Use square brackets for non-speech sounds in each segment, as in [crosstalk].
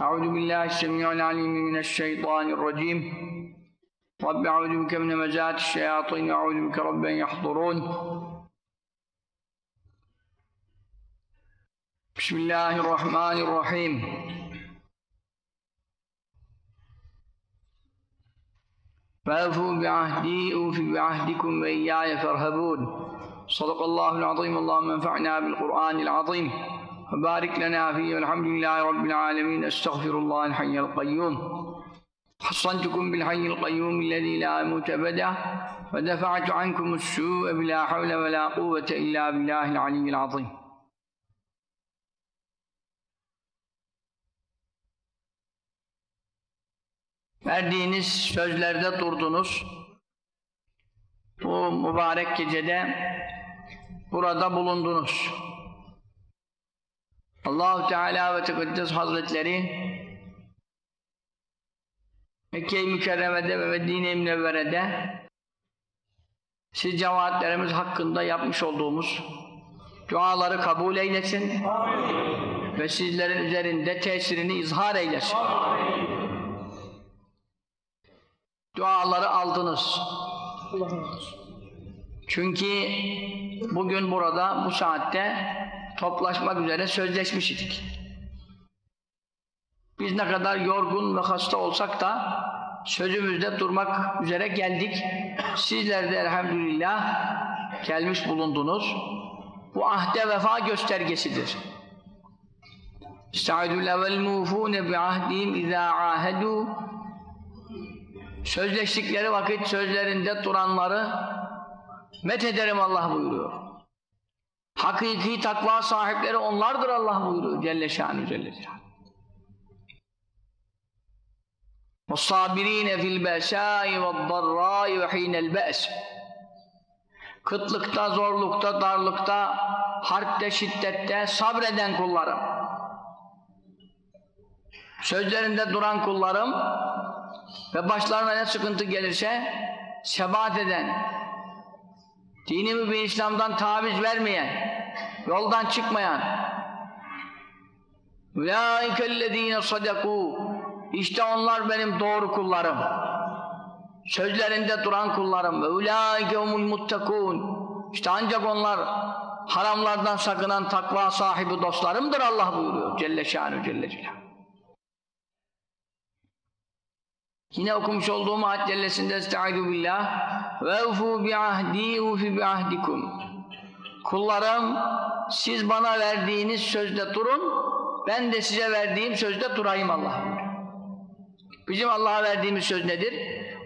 أعوذ بالله السميع العليم من الشيطان الرجيم. رب أعوذ بك من مزات الشياطين وأعوذ بك رب أن يحضرون. بسم الله الرحمن الرحيم. فأوفوا بعهدي أوف بعهدكم وإياي فارهبون. صدق الله العظيم اللهم انفعنا بالقرآن العظيم. وبارك لنا فيه والحمد لله رب العالمين استغفر الله الحي القيوم حصنتكم بالحي القيوم الذي لا يموت أبدا ودفعت عنكم السوء بلا حول ولا قوة إلا بالله العلي العظيم Verdiğiniz sözlerde durdunuz. Bu mübarek gecede burada bulundunuz. Allahu Teala ve Tekaddes Hazretleri Mekke-i Mükerreme'de ve Medine-i Münevvere'de siz cemaatlerimiz hakkında yapmış olduğumuz duaları kabul eylesin Amin. ve sizlerin üzerinde tesirini izhar eylesin. Amin. Duaları aldınız. Çünkü bugün burada bu saatte toplaşmak üzere sözleşmiş idik. Biz ne kadar yorgun ve hasta olsak da sözümüzde durmak üzere geldik. Sizler de elhamdülillah gelmiş bulundunuz. Bu ahde vefa göstergesidir. İsta'idul evvel mufûne bi'ahdihim izâ âhedû Sözleştikleri vakit sözlerinde duranları met ederim Allah buyuruyor. Hakiki takva sahipleri onlardır Allah buyuruyor Celle şanü Celle şanü. وَالصَّابِر۪ينَ فِي الْبَأْسَاءِ وَالضَّرَّاءِ وَح۪ينَ الْبَأْسِ Kıtlıkta, zorlukta, darlıkta, harpte, şiddette sabreden kullarım. Sözlerinde duran kullarım ve başlarına ne sıkıntı gelirse sebat eden, dini mübin İslam'dan taviz vermeyen, yoldan çıkmayan اُولَٰئِكَ الَّذ۪ينَ صَدَقُوا İşte onlar benim doğru kullarım. Sözlerinde duran kullarım. ve اُولَٰئِكَ هُمُ الْمُتَّقُونَ İşte ancak onlar haramlardan sakınan takva sahibi dostlarımdır Allah buyuruyor. Celle şanü celle celaluhu. Yine okumuş olduğum ayet cellesinde estaizu billah ve evfu bi ahdi ufi bi ahdikum kullarım siz bana verdiğiniz sözde durun ben de size verdiğim sözde durayım Allah bizim Allah'a verdiğimiz söz nedir?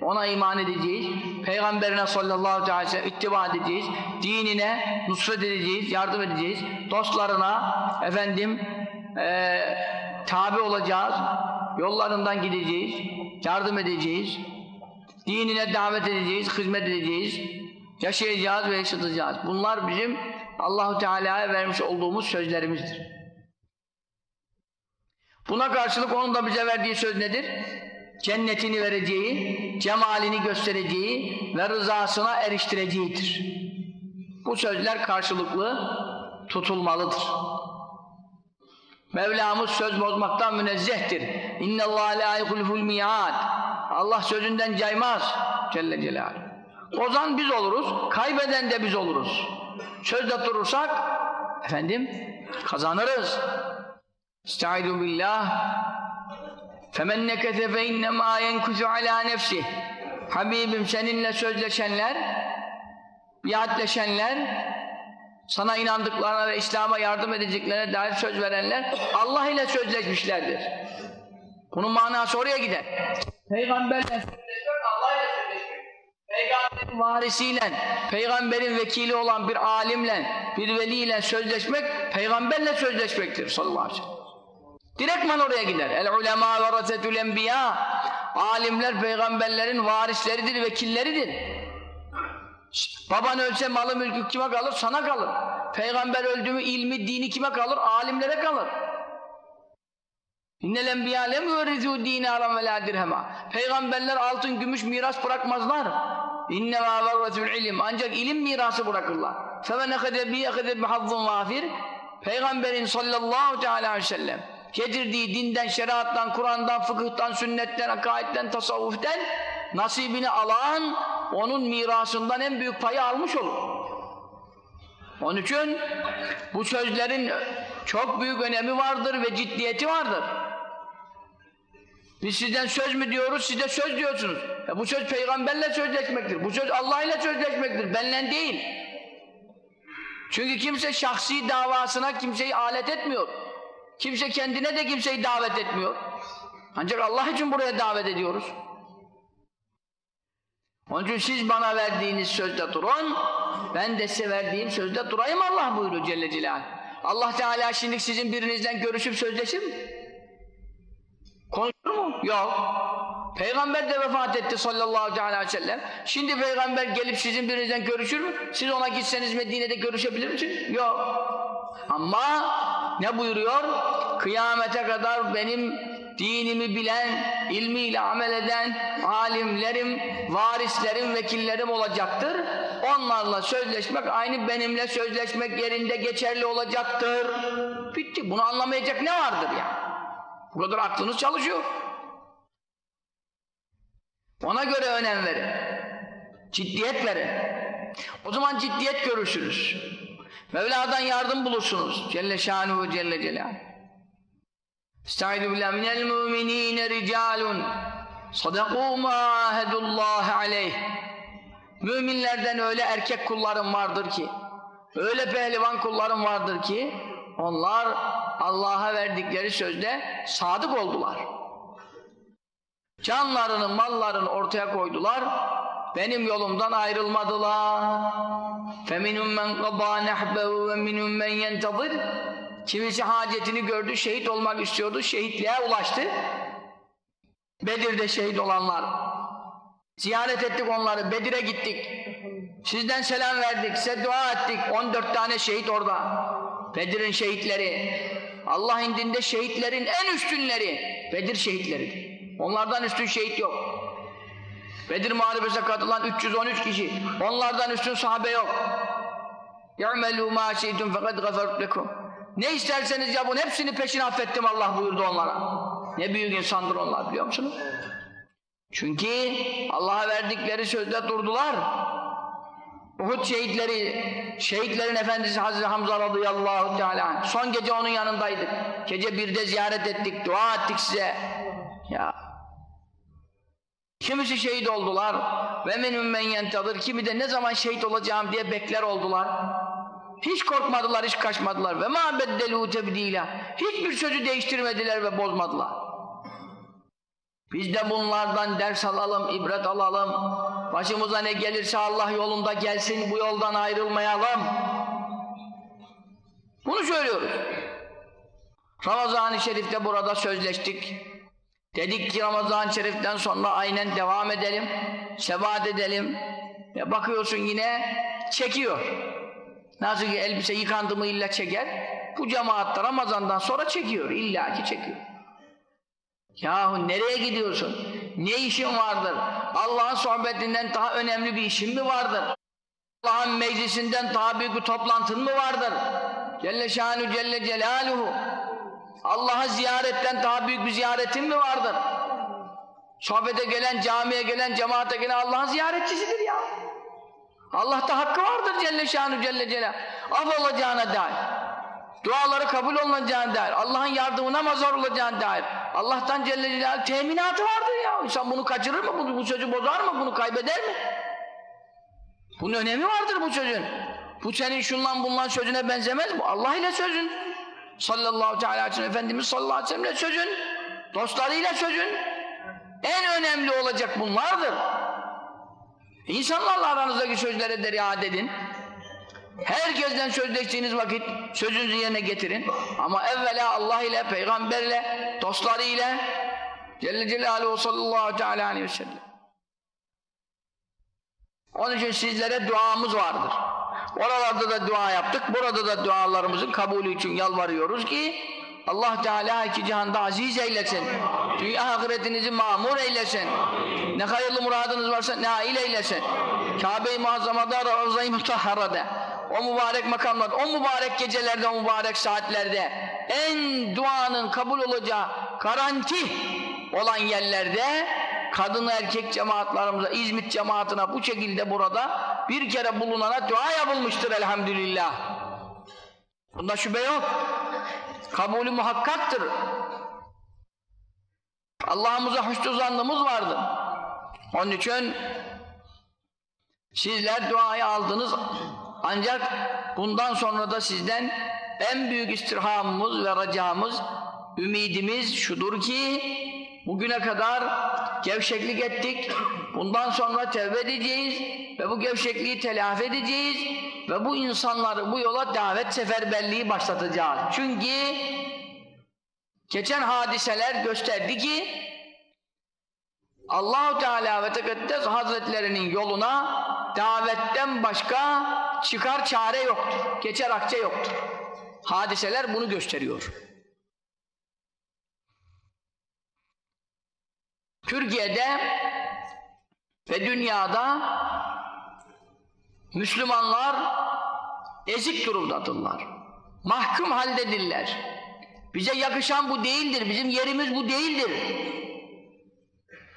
ona iman edeceğiz peygamberine sallallahu aleyhi ve sellem ittiba edeceğiz dinine nusret edeceğiz yardım edeceğiz dostlarına efendim e, tabi olacağız yollarından gideceğiz yardım edeceğiz, dinine davet edeceğiz, hizmet edeceğiz, yaşayacağız ve yaşatacağız. Bunlar bizim Allahu Teala'ya vermiş olduğumuz sözlerimizdir. Buna karşılık onun da bize verdiği söz nedir? Cennetini vereceği, cemalini göstereceği ve rızasına eriştireceğidir. Bu sözler karşılıklı tutulmalıdır. Mevlamız söz bozmaktan münezzehtir. İnne Allah la yuhliful mi'ad. Allah sözünden caymaz Celle Celaluhu. Bozan biz oluruz, kaybeden de biz oluruz. Sözde durursak efendim kazanırız. Estaizu billah. Nekete fe innemâ yenkuzu alâ nefsih. Habibim seninle sözleşenler, biatleşenler sana inandıklarına ve İslam'a yardım edeceklerine dair söz verenler Allah ile sözleşmişlerdir. Bunun manası oraya gider. Peygamberle Peygamberin varisiyle, peygamberin vekili olan bir alimle, bir veliyle sözleşmek, peygamberle sözleşmektir sallallahu aleyhi ve sellem. Direktman oraya gider. El ulema ve rasetül enbiya. Alimler peygamberlerin varisleridir, vekilleridir. Baban ölse malı mülkü kime kalır? Sana kalır. Peygamber öldü mü ilmi, dini kime kalır? Alimlere kalır. İnnel enbiya lem yurizû dînâran ve lâ dirhema. Peygamberler altın, gümüş miras bırakmazlar. İnnemâ verretül ilim. Ancak ilim mirası bırakırlar. Femen ekede bi ekede bihazzun vafir. Peygamberin sallallahu teâlâ aleyhi ve sellem getirdiği dinden, şeriattan, Kur'an'dan, fıkıhtan, sünnetten, akaidden, tasavvuften nasibini alan onun mirasından en büyük payı almış olur. Onun için bu sözlerin çok büyük önemi vardır ve ciddiyeti vardır. Biz sizden söz mü diyoruz, siz de söz diyorsunuz. E bu söz peygamberle sözleşmektir. Bu söz Allah ile sözleşmektir, benle değil. Çünkü kimse şahsi davasına kimseyi alet etmiyor. Kimse kendine de kimseyi davet etmiyor. Ancak Allah için buraya davet ediyoruz. Onun için siz bana verdiğiniz sözde durun, ben de size verdiğim sözde durayım Allah buyuruyor Celle Celaluhu. Allah Teala şimdi sizin birinizden görüşüp sözleşir mi? Konuşur mu? Yok. Peygamber de vefat etti sallallahu aleyhi ve sellem. Şimdi peygamber gelip sizin birinizden görüşür mü? Siz ona gitseniz Medine'de görüşebilir misiniz? Yok. Ama ne buyuruyor? Kıyamete kadar benim dinimi bilen, ilmiyle amel eden alimlerim, varislerim, vekillerim olacaktır. Onlarla sözleşmek aynı benimle sözleşmek yerinde geçerli olacaktır. Bitti. Bunu anlamayacak ne vardır ya? Bu kadar aklınız çalışıyor. Ona göre önem verin. Ciddiyet verin. O zaman ciddiyet görürsünüz. Mevla'dan yardım bulursunuz. Celle şanuhu celle celal. Estaizu billah minel mu'minine ricalun sadakû mâ ahedullâhi aleyh. Müminlerden öyle erkek kullarım vardır ki, öyle pehlivan kullarım vardır ki, onlar Allah'a verdikleri sözde sadık oldular. Canlarını, mallarını ortaya koydular, benim yolumdan ayrılmadılar. فَمِنُمْ مَنْ قَضَى نَحْبَهُ وَمِنُمْ مَنْ يَنْتَظِرْ Kimisi hacetini gördü, şehit olmak istiyordu, şehitliğe ulaştı. Bedir'de şehit olanlar. Ziyaret ettik onları, Bedir'e gittik. Sizden selam verdik, size dua ettik. 14 tane şehit orada. Bedir'in şehitleri. Allah indinde şehitlerin en üstünleri. Bedir şehitleri. Onlardan üstün şehit yok. Bedir Muharebesi'ne katılan 313 kişi. Onlardan üstün sahabe yok. يَعْمَلُوا مَا شَيْتُمْ فَقَدْ غَفَرْتُ لَكُمْ Ne isterseniz yapın, hepsini peşine affettim Allah buyurdu onlara. Ne büyük insandır onlar biliyor musunuz? Çünkü Allah'a verdikleri sözde durdular. Uhud şehitleri, şehitlerin efendisi Hazreti Hamza radıyallahu teala. Son gece onun yanındaydık. Gece birde ziyaret ettik, dua ettik size. Ya Kimisi şehit oldular ve menüm men yentadır. Kimi de ne zaman şehit olacağım diye bekler oldular. Hiç korkmadılar, hiç kaçmadılar. Ve ma beddelu tebdila. Hiçbir sözü değiştirmediler ve bozmadılar. Biz de bunlardan ders alalım, ibret alalım. Başımıza ne gelirse Allah yolunda gelsin, bu yoldan ayrılmayalım. Bunu söylüyoruz. Ramazan-ı Şerif'te burada sözleştik. Dedik ki Ramazan-ı Şerif'ten sonra aynen devam edelim, sebat edelim. Ya bakıyorsun yine çekiyor. Nasıl ki elbise yıkandı mı illa çeker. Bu cemaatta Ramazan'dan sonra çekiyor, illaki çekiyor. Yahu nereye gidiyorsun? Ne işin vardır? Allah'ın sohbetinden daha önemli bir işin mi vardır? Allah'ın meclisinden daha büyük bir toplantın mı vardır? Celle şanu celle celaluhu. Allah'a ziyaretten daha büyük bir ziyaretin mi vardır? Sohbete gelen, camiye gelen, cemaate gelen Allah'ın ziyaretçisidir ya. Allah'ta hakkı vardır Celle Şanu Celle Celal. Af olacağına dair. Duaları kabul olacağına dair. Allah'ın yardımına mazhar olacağına dair. Allah'tan Celle Celal teminatı vardır ya. İnsan bunu kaçırır mı? Bu sözü bozar mı? Bunu kaybeder mi? Bunun önemi vardır bu sözün. Bu senin şunlan bunlan sözüne benzemez mi? Allah ile sözün. Sallallahu teala aleyhi Efendimiz sallallahu aleyhi ve sellem'le sözün. Dostlarıyla sözün. En önemli olacak bunlardır. İnsanlarla aranızdaki sözlere de riayet edin. Herkesten sözleştiğiniz vakit sözünüzü yerine getirin. Ama evvela Allah ile, peygamberle, dostları ile Celle Celaluhu sallallahu teala aleyhi ve sellem. Onun için sizlere duamız vardır. Oralarda da dua yaptık. Burada da dualarımızın kabulü için yalvarıyoruz ki Allah Teala iki cihanda aziz eylesin. Dünya ahiretinizi mamur eylesin. Ne hayırlı muradınız varsa nail eylesin. Kabe-i Muazzama'da, Ravza-i Mutahhara'da o mübarek makamlarda, o mübarek gecelerde, o mübarek saatlerde en duanın kabul olacağı garanti olan yerlerde kadın erkek cemaatlarımıza, İzmit cemaatine bu şekilde burada bir kere bulunana dua yapılmıştır elhamdülillah. Bunda şüphe yok. Kabulü muhakkaktır. Allah'ımıza hüsnü zannımız vardır. Onun için sizler duayı aldınız ancak bundan sonra da sizden en büyük istirhamımız ve racamız, ümidimiz şudur ki bugüne kadar gevşeklik ettik. Bundan sonra tevbe edeceğiz ve bu gevşekliği telafi edeceğiz ve bu insanları bu yola davet seferberliği başlatacağız. Çünkü geçen hadiseler gösterdi ki Allahu Teala ve Tekaddes Hazretlerinin yoluna davetten başka çıkar çare yoktur. Geçer akçe yoktur. Hadiseler bunu gösteriyor. Türkiye'de ve dünyada Müslümanlar ezik durumdadırlar. Mahkum haldedirler. Bize yakışan bu değildir. Bizim yerimiz bu değildir.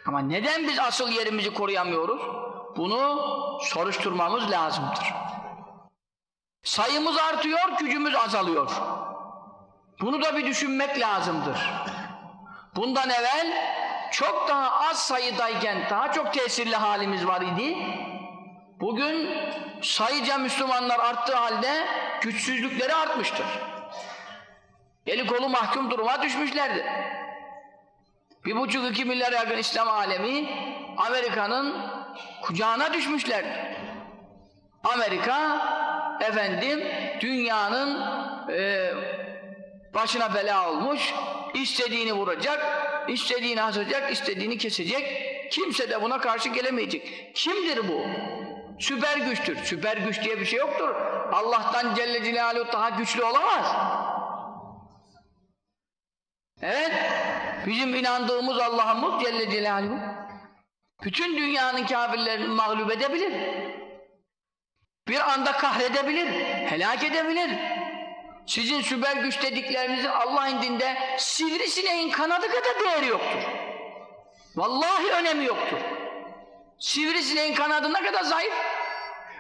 Ama neden biz asıl yerimizi koruyamıyoruz? Bunu soruşturmamız lazımdır. Sayımız artıyor, gücümüz azalıyor. Bunu da bir düşünmek lazımdır. Bundan evvel çok daha az sayıdayken daha çok tesirli halimiz var idi. Bugün sayıca Müslümanlar arttığı halde güçsüzlükleri artmıştır. Eli kolu mahkum duruma düşmüşlerdir. Bir buçuk iki milyar yakın İslam alemi Amerika'nın kucağına düşmüşlerdir. Amerika efendim dünyanın e, başına bela olmuş, istediğini vuracak, istediğini asacak, istediğini kesecek. Kimse de buna karşı gelemeyecek. Kimdir bu? Süper güçtür. Süper güç diye bir şey yoktur. Allah'tan Celle Celaluhu daha güçlü olamaz. Evet, bizim inandığımız Allah'ımız Celle Celaluhu bütün dünyanın kafirlerini mağlup edebilir. Bir anda kahredebilir, helak edebilir. Sizin süper güç dediklerinizin Allah indinde sivrisineğin kanadı kadar değeri yoktur. Vallahi önemi yoktur. Sivrisineğin kanadı ne kadar zayıf?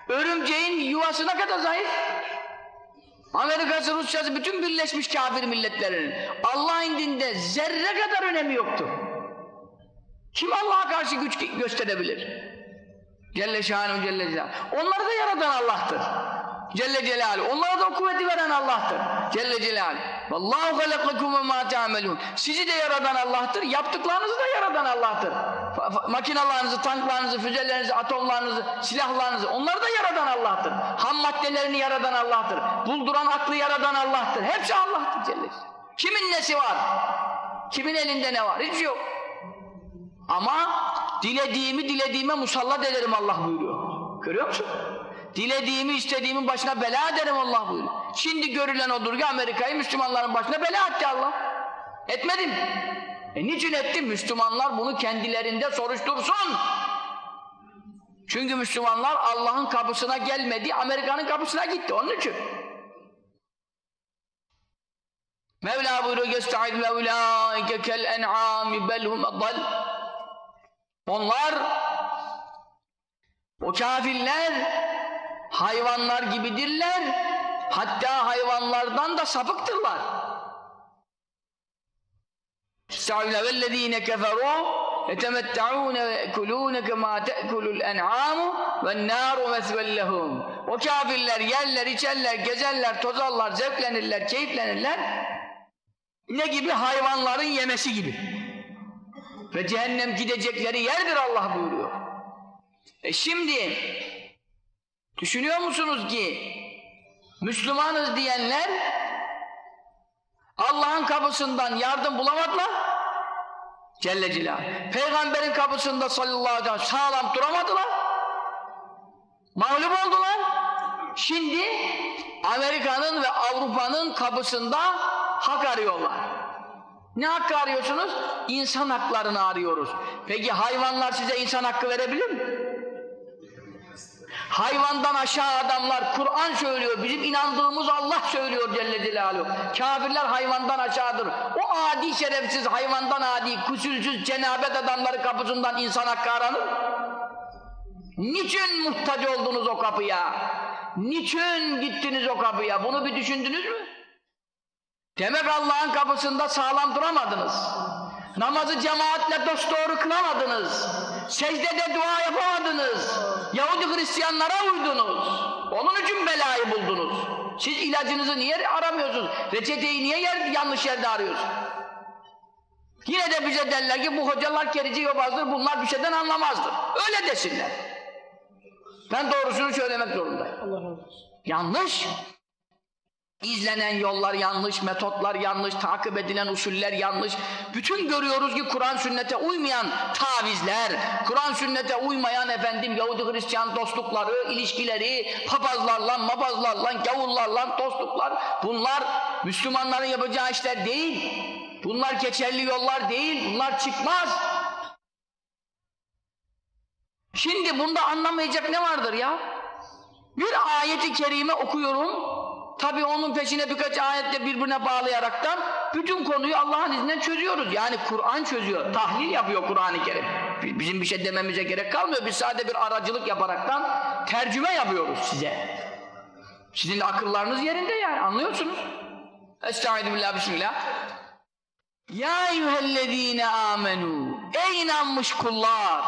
Örümceğin yuvası ne kadar zayıf? Amerika'sı, Rusya'sı, bütün birleşmiş kafir milletlerinin Allah indinde zerre kadar önemi yoktur. Kim Allah'a karşı güç gösterebilir? Celle şanuhu celle celaluhu. Onları da yaratan Allah'tır. Celle Celaluhu. Onlara da o kuvveti veren Allah'tır. Celle Celaluhu. Vallahu halakakum ve ma ta'melun. Sizi de yaratan Allah'tır. Yaptıklarınızı da yaratan Allah'tır. Makinalarınızı, tanklarınızı, füzelerinizi, atomlarınızı, silahlarınızı onları da yaratan Allah'tır. Ham maddelerini yaratan Allah'tır. Bulduran aklı yaratan Allah'tır. Hepsi Allah'tır Celle. Kimin nesi var? Kimin elinde ne var? Hiç yok. Ama dilediğimi dilediğime musallat ederim Allah buyuruyor. Görüyor musun? Dilediğimi istediğimin başına bela ederim Allah buyuruyor. Şimdi görülen odur ki Amerika'yı Müslümanların başına bela etti Allah. Etmedim. E niçin etti? Müslümanlar bunu kendilerinde soruştursun. Çünkü Müslümanlar Allah'ın kapısına gelmedi, Amerika'nın kapısına gitti. Onun için. Mevla buyuruyor يَسْتَعِذْ لَوْلَٰئِكَ كَالْاَنْعَامِ بَلْهُمْ اَضَلْ onlar o kafirler hayvanlar gibidirler hatta hayvanlardan da sapıktırlar. Estağfirullah vellezine keferu yetemetta'un ve yekulun kema te'kulul en'amu ven naru mesvellehum. O kafirler yerler, içerler, gezerler, tozarlar, zevklenirler, keyiflenirler. Ne gibi? Hayvanların yemesi gibi. Ve cehennem gidecekleri yerdir Allah buyuruyor. E şimdi düşünüyor musunuz ki Müslümanız diyenler Allah'ın kapısından yardım bulamadılar. Celle Celaluhu. Peygamberin kapısında sallallahu aleyhi ve sellem sağlam duramadılar. Mağlup oldular. Şimdi Amerika'nın ve Avrupa'nın kapısında hak arıyorlar. Ne hakkı arıyorsunuz? İnsan haklarını arıyoruz. Peki hayvanlar size insan hakkı verebilir mi? Hayvandan aşağı adamlar Kur'an söylüyor. Bizim inandığımız Allah söylüyor Celle Celaluhu. Kafirler hayvandan aşağıdır. O adi şerefsiz hayvandan adi kusulsüz cenabet adamları kapısından insan hakkı aranır. Niçin muhtaç oldunuz o kapıya? Niçin gittiniz o kapıya? Bunu bir düşündünüz mü? Demek Allah'ın kapısında sağlam duramadınız. Namazı cemaatle dosdoğru kılamadınız. Secdede dua yapamadınız. Yahudi Hristiyanlara uydunuz. Onun için belayı buldunuz. Siz ilacınızı niye aramıyorsunuz? Reçeteyi niye yer, yanlış yerde arıyorsunuz? Yine de bize derler ki bu hocalar kerici yobazdır, bunlar bir şeyden anlamazdır. Öyle desinler. Ben doğrusunu söylemek zorundayım. Allah olsun. Yanlış. İzlenen yollar yanlış, metotlar yanlış, takip edilen usuller yanlış. Bütün görüyoruz ki Kur'an sünnete uymayan tavizler, Kur'an sünnete uymayan efendim Yahudi Hristiyan dostlukları, ilişkileri, papazlarla, mabazlarla, gavullarla dostluklar bunlar Müslümanların yapacağı işler değil. Bunlar geçerli yollar değil, bunlar çıkmaz. Şimdi bunda anlamayacak ne vardır ya? Bir ayeti kerime okuyorum. Tabi onun peşine birkaç ayetle birbirine bağlayaraktan bütün konuyu Allah'ın izniyle çözüyoruz. Yani Kur'an çözüyor. Tahlil yapıyor Kur'an-ı Kerim. Bizim bir şey dememize gerek kalmıyor. Biz sadece bir aracılık yaparaktan tercüme yapıyoruz size. Sizin akıllarınız yerinde yani anlıyorsunuz. Estaizu billah bismillah. Ya eyyühellezine amenu Ey inanmış kullar!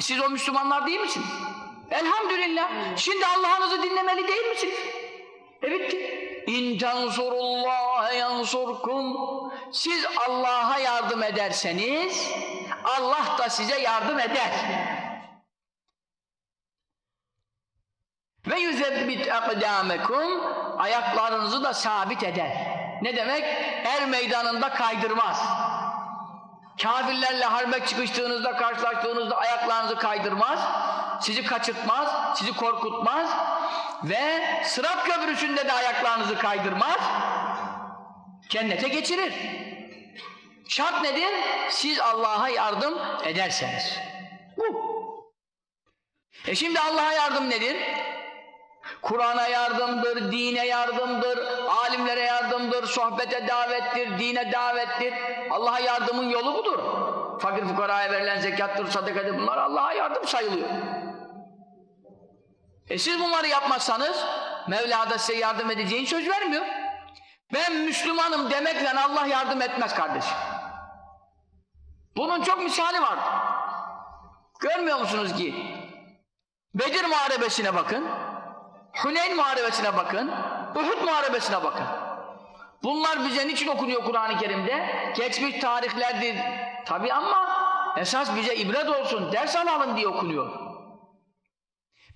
Siz o Müslümanlar değil misiniz? Elhamdülillah. Şimdi Allah'ınızı dinlemeli değil misiniz? E bitti. İn tensurullâhe yansurkum. Siz Allah'a yardım ederseniz Allah da size yardım eder. Ve yüzebbit akdâmekum ayaklarınızı da sabit eder. Ne demek? Er meydanında kaydırmaz. Kafirlerle harbe çıkıştığınızda, karşılaştığınızda ayaklarınızı kaydırmaz, sizi kaçırtmaz, sizi korkutmaz ve sırat köprüsünde de ayaklarınızı kaydırmaz, cennete geçirir. Şart nedir? Siz Allah'a yardım ederseniz. Bu. E şimdi Allah'a yardım nedir? Kur'an'a yardımdır, dine yardımdır, alimlere yardımdır, sohbete davettir, dine davettir. Allah'a yardımın yolu budur. Fakir fukaraya verilen zekattır, sadakadır bunlar Allah'a yardım sayılıyor. E siz bunları yapmazsanız Mevla da size yardım edeceğini söz vermiyor. Ben Müslümanım demekle Allah yardım etmez kardeşim. Bunun çok misali var. Görmüyor musunuz ki? Bedir Muharebesi'ne bakın. Huneyn Muharebesi'ne bakın. Uhud Muharebesi'ne bakın. Bunlar bize niçin okunuyor Kur'an-ı Kerim'de? Geçmiş tarihlerdir. Tabi ama esas bize ibret olsun, ders alalım diye okunuyor.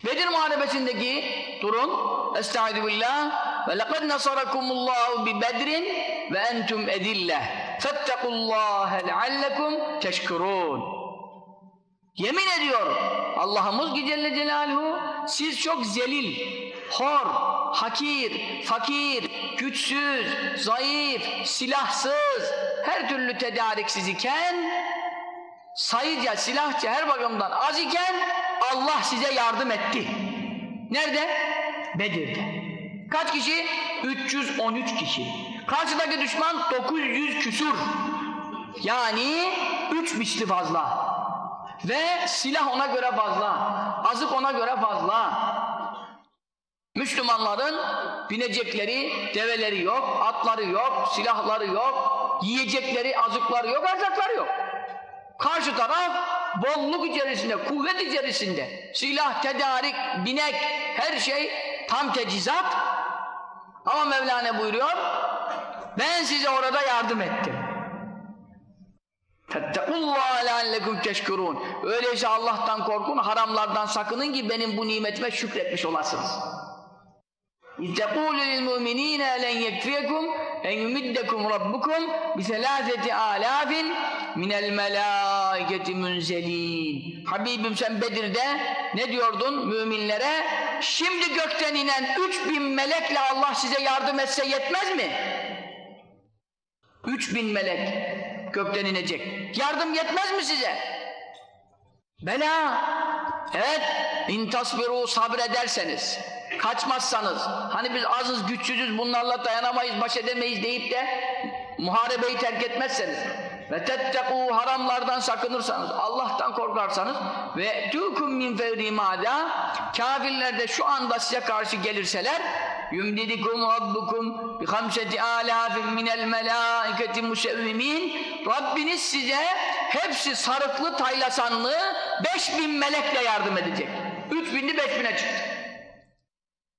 Bedir Muharebesi'ndeki durum Estaizu billah ve lekad nasarakumullahu bi bedrin ve entum edillah fettekullâhe leallekum teşkurûn Yemin ediyor Allah'ımız Celle Celaluhu siz çok zelil, hor, hakir, fakir, güçsüz, zayıf, silahsız, her türlü tedariksiz iken sayıca, silahça her bakımdan az iken Allah size yardım etti. Nerede? Bedir'de. Kaç kişi? 313 kişi. Karşıdaki düşman 900 küsur. Yani 3 misli fazla. Ve silah ona göre fazla. Azık ona göre fazla. Müslümanların binecekleri develeri yok, atları yok, silahları yok, yiyecekleri, azıkları yok, erzakları yok. Karşı taraf bolluk içerisinde, kuvvet içerisinde. Silah, tedarik, binek, her şey tam tecizat. Ama Mevlana buyuruyor, ben size orada yardım ettim. Fettekullâhe leallekum teşkurûn. Öyleyse Allah'tan korkun, haramlardan sakının ki benim bu nimetime şükretmiş olasınız. Lil mu'minîne len yekfiyekum en yumiddekum rabbukum bi selâseti âlâfin minel melâiketi münzelîn. Habibim sen Bedir'de ne diyordun müminlere? Şimdi gökten inen üç bin melekle Allah size yardım etse yetmez mi? Üç bin melek gökten inecek. Yardım yetmez mi size? Bela. Evet. İn tasbiru sabrederseniz, kaçmazsanız, hani biz azız güçsüzüz bunlarla dayanamayız, baş edemeyiz deyip de muharebeyi terk etmezseniz ve tettekû haramlardan sakınırsanız, Allah'tan korkarsanız ve tûkum min fevri mâdâ kafirler de şu anda size karşı gelirseler yumdidikum rabbukum bi hamseti alâfin minel melâiketi musevvimin Rabbiniz size hepsi sarıklı taylasanlı beş bin melekle yardım edecek. Üç bindi beş bine çıktı.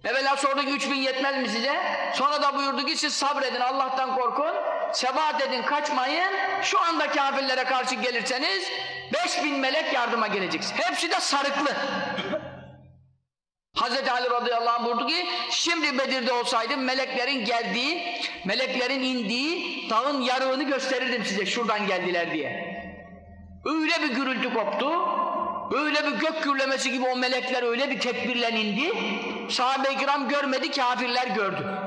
Evvela sordu ki üç bin yetmez mi size? Sonra da buyurdu ki siz sabredin Allah'tan korkun. Sebat edin kaçmayın. Şu anda kafirlere karşı gelirseniz beş bin melek yardıma geleceksiniz. Hepsi de sarıklı. [laughs] Hazreti Ali radıyallahu anh buyurdu ki şimdi Bedir'de olsaydım meleklerin geldiği, meleklerin indiği dağın yarığını gösterirdim size şuradan geldiler diye. Öyle bir gürültü koptu, öyle bir gök gürlemesi gibi o melekler öyle bir tekbirle indi, sahabe-i kiram görmedi, kafirler gördü.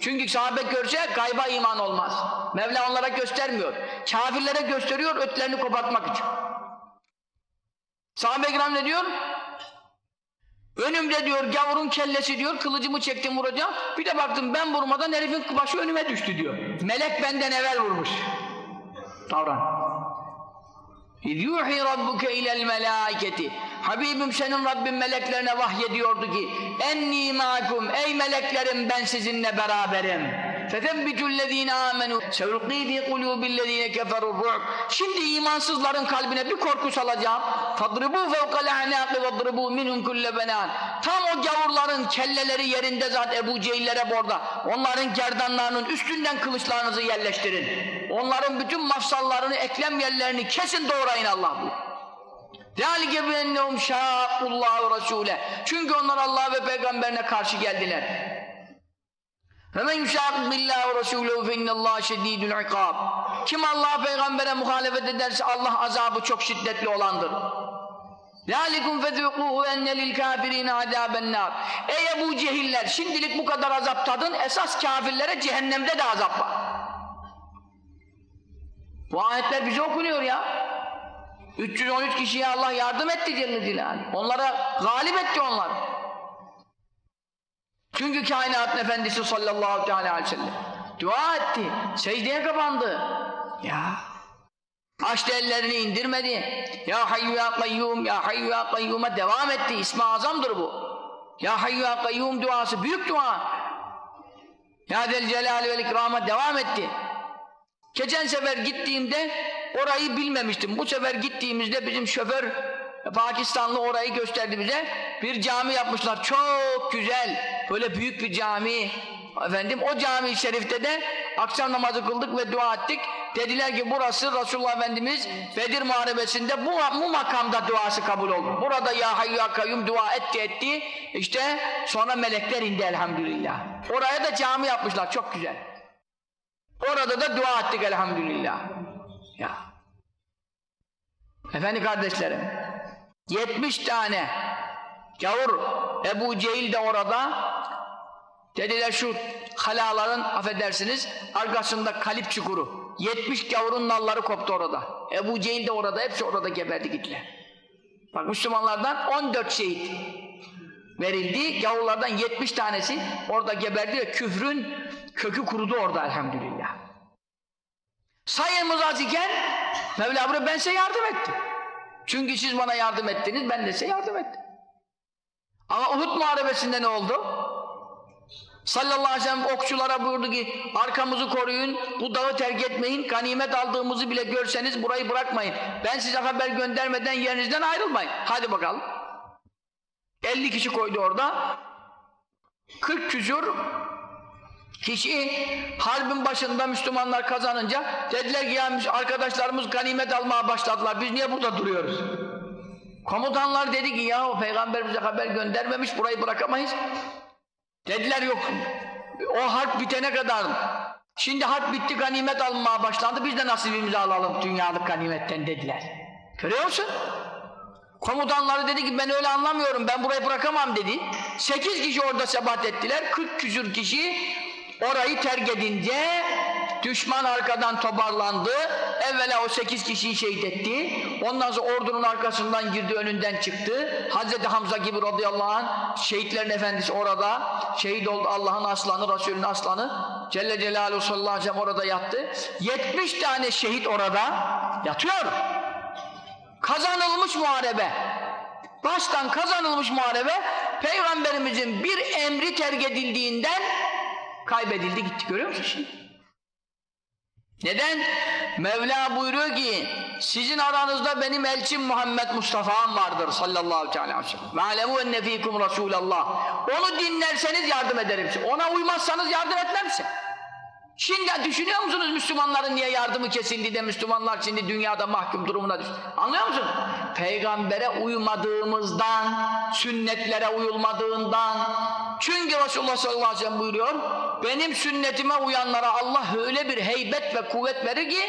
Çünkü sahabe görse gayba iman olmaz. Mevla onlara göstermiyor. Kafirlere gösteriyor ötlerini kopartmak için. Sahabe-i kiram ne diyor? Önümde diyor gavurun kellesi diyor kılıcımı çektim vuracağım. Bir de baktım ben vurmadan herifin başı önüme düştü diyor. Melek benden evvel vurmuş. Davran. İz yuhi rabbuke ilel melâiketi Habibim senin Rabbin meleklerine vahyediyordu ki enni ma'kum ey meleklerim ben sizinle beraberim فَثَبِّتُوا الَّذ۪ينَ آمَنُوا سَوْرُقِي ف۪ي قُلُوبِ الَّذ۪ينَ كَفَرُوا الرُّعْبِ Şimdi imansızların kalbine bir korku salacağım. فَضْرِبُوا فَوْقَ الْاَعْنَاقِ وَضْرِبُوا مِنْهُمْ كُلَّ بَنَانٍ Tam o gavurların kelleleri yerinde zat Ebu Cehillere borda. Onların gerdanlarının üstünden kılıçlarınızı yerleştirin. Onların bütün mafsallarını, eklem yerlerini kesin doğrayın Allah bu. ذَٰلِكَ بِاَنَّهُمْ شَاقُ اللّٰهُ رَسُولَهُ Çünkü onlar Allah ve peygamberine karşı geldiler. فَمَنْ يُشَاقِقْ بِاللّٰهِ وَرَسُولَهُ فَاِنَّ اللّٰهَ شَد۪يدُ الْعِقَابِ Kim Allah peygambere muhalefet ederse Allah azabı çok şiddetli olandır. ذَٰلِكُمْ فَذُوقُوهُ اَنَّ لِلْكَافِر۪ينَ عَذَابَ النَّارِ Ey Ebu Cehiller şimdilik bu kadar azap tadın esas kafirlere cehennemde de azap var. Bu ayetler bize okunuyor ya. 313 kişiye Allah yardım etti Celle Celaluhu. Onlara galip etti onlar. Çünkü kainatın efendisi sallallahu aleyhi ve sellem dua etti. Secdeye kapandı. Ya. Açtı ellerini indirmedi. Ya hayyu ya kayyum, ya hayyu ya kayyum'a devam etti. İsmi azamdır bu. Ya hayyu ya kayyum duası büyük dua. Ya del celali vel ikrama devam etti. Geçen sefer gittiğimde orayı bilmemiştim. Bu sefer gittiğimizde bizim şoför Pakistanlı orayı gösterdi bize. Bir cami yapmışlar. Çok güzel. Böyle büyük bir cami. Efendim o cami-i şerifte de akşam namazı kıldık ve dua ettik. Dediler ki burası Resulullah Efendimiz Bedir Muharebesi'nde bu, bu makamda duası kabul oldu. Burada ya hayyu ya kayyum dua etti etti. İşte sonra melekler indi elhamdülillah. Oraya da cami yapmışlar. Çok güzel. Orada da dua ettik elhamdülillah. Ya. Efendi kardeşlerim, 70 tane. Gavur Ebu Cehil de orada. Dediler şu halaların affedersiniz arkasında kalip çukuru. 70 gavurun nalları koptu orada. Ebu Cehil de orada hepsi orada geberdi gittiler. Bak Müslümanlardan 14 şehit verildi. Gavurlardan 70 tanesi orada geberdi ve küfrün kökü kurudu orada elhamdülillah. Sayımız az iken Mevla ben size yardım ettim çünkü siz bana yardım ettiniz ben de size yardım ettim ama Uhud Muharebesi'nde ne oldu? Sallallahu aleyhi ve sellem okçulara buyurdu ki arkamızı koruyun, bu dağı terk etmeyin, ganimet aldığımızı bile görseniz burayı bırakmayın. Ben size haber göndermeden yerinizden ayrılmayın. Hadi bakalım. 50 kişi koydu orada. 40 küsur kişi harbin başında Müslümanlar kazanınca dediler ki ya arkadaşlarımız ganimet almaya başladılar. Biz niye burada duruyoruz? Komutanlar dedi ki ya o peygamber bize haber göndermemiş burayı bırakamayız. Dediler yok o harp bitene kadar şimdi harp bitti ganimet alınmaya başlandı biz de nasibimizi alalım dünyalık ganimetten dediler. Görüyor musun? Komutanları dedi ki ben öyle anlamıyorum ben burayı bırakamam dedi. Sekiz kişi orada sebat ettiler. Kırk küsür kişi orayı terk edince düşman arkadan toparlandı. Evvela o sekiz kişiyi şehit etti. Ondan sonra ordunun arkasından girdi önünden çıktı. Hazreti Hamza gibi radıyallahu anh şehitlerin efendisi orada. Şehit oldu Allah'ın aslanı, Resulünün aslanı. Celle Celaluhu sallallahu aleyhi ve sellem orada yattı. 70 tane şehit orada yatıyor. Kazanılmış muharebe. Baştan kazanılmış muharebe Peygamberimizin bir emri terk edildiğinden kaybedildi gitti görüyor musun şimdi? Neden? Mevla buyuruyor ki sizin aranızda benim elçim Muhammed Mustafa'm vardır sallallahu aleyhi ve sellem. Ve alemu enne fikum Resulallah. Onu dinlerseniz yardım ederim size. Ona uymazsanız yardım etmem size. Şimdi düşünüyor musunuz Müslümanların niye yardımı kesildi de Müslümanlar şimdi dünyada mahkum durumuna düştü? Anlıyor musun? Peygambere uymadığımızdan, sünnetlere uyulmadığından. Çünkü Resulullah sallallahu aleyhi ve sellem buyuruyor, benim sünnetime uyanlara Allah öyle bir heybet ve kuvvet verir ki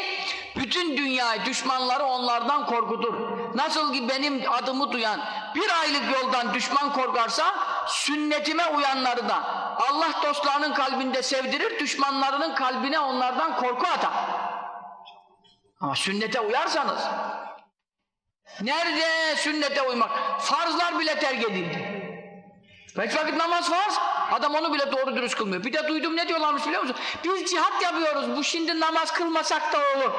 bütün dünyayı, düşmanları onlardan korkutur. Nasıl ki benim adımı duyan bir aylık yoldan düşman korkarsa sünnetime uyanları da Allah dostlarının kalbinde sevdirir, düşmanlarının kalbine onlardan korku atar. Ama sünnete uyarsanız nerede sünnete uymak? Farzlar bile terk edildi. Beş vakit namaz farz, adam onu bile doğru dürüst kılmıyor. Bir de duydum ne diyorlarmış biliyor musun? Biz cihat yapıyoruz, bu şimdi namaz kılmasak da olur.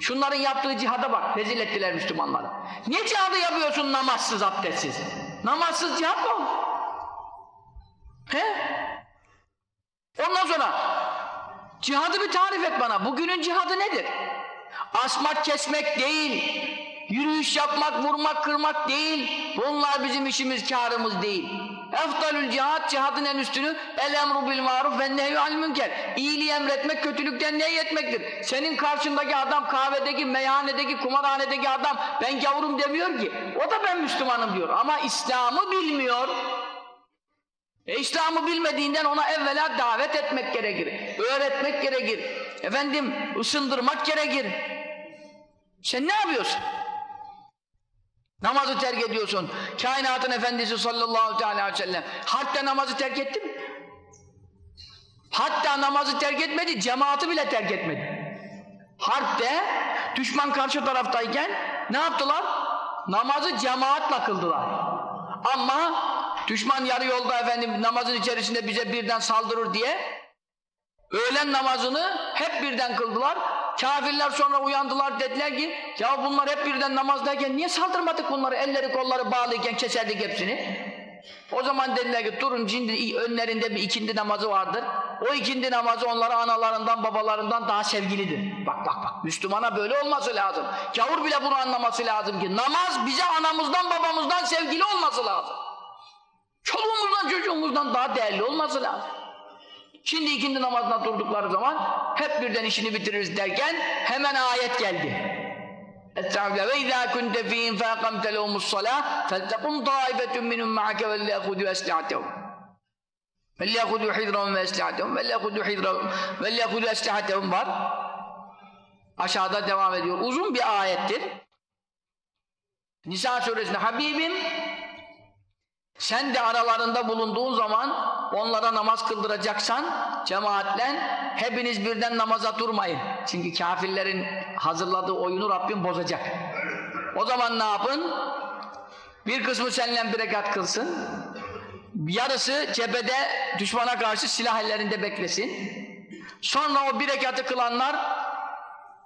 Şunların yaptığı cihada bak, rezil ettiler Müslümanları. Niye cihadı yapıyorsun namazsız, abdestsiz? Namazsız cihat mı? He? Ondan sonra cihadı bir tarif et bana. Bugünün cihadı nedir? Asmak kesmek değil, yürüyüş yapmak, vurmak, kırmak değil. Bunlar bizim işimiz, karımız değil. Eftalül cihat, cihadın en üstünü el emru bil maruf ve nehyü al münker. İyiliği emretmek, kötülükten nehyetmektir. Senin karşındaki adam kahvedeki, meyhanedeki, kumarhanedeki adam ben gavurum demiyor ki. O da ben Müslümanım diyor. Ama İslam'ı bilmiyor. E İslam'ı bilmediğinden ona evvela davet etmek gerekir. Öğretmek gerekir. Efendim ısındırmak gerekir. Sen ne yapıyorsun? Namazı terk ediyorsun. Kainatın efendisi sallallahu aleyhi ve sellem hatta namazı terk etti mi? Hatta namazı terk etmedi, cemaati bile terk etmedi. Harpte düşman karşı taraftayken ne yaptılar? Namazı cemaatle kıldılar. Ama düşman yarı yolda efendim namazın içerisinde bize birden saldırır diye öğlen namazını hep birden kıldılar. Kafirler sonra uyandılar dediler ki ya bunlar hep birden namazdayken niye saldırmadık bunları elleri kolları bağlıyken keserdik hepsini. O zaman dediler ki durun şimdi önlerinde bir ikindi namazı vardır. O ikindi namazı onlara analarından babalarından daha sevgilidir. Bak bak bak Müslümana böyle olması lazım. Gavur bile bunu anlaması lazım ki namaz bize anamızdan babamızdan sevgili olması lazım. Çoluğumuzdan çocuğumuzdan daha değerli olması lazım. Şimdi ikindi namazına durdukları zaman hep birden işini bitiririz derken hemen ayet geldi. Estağfirullah. Ve izâ kunte fîhim fâkamte lehumus salâh feltekum tâifetun minhum ma'ake ve hidrahum ve eslâhtehum ve liyâhudû hidrahum ve liyâhudû eslâhtehum var. Aşağıda devam ediyor. Uzun bir ayettir. Nisa suresinde Habibim sen de aralarında bulunduğun zaman onlara namaz kıldıracaksan cemaatle hepiniz birden namaza durmayın. Çünkü kafirlerin hazırladığı oyunu Rabbim bozacak. O zaman ne yapın? Bir kısmı seninle bir rekat kılsın. Yarısı cephede düşmana karşı silah ellerinde beklesin. Sonra o bir rekatı kılanlar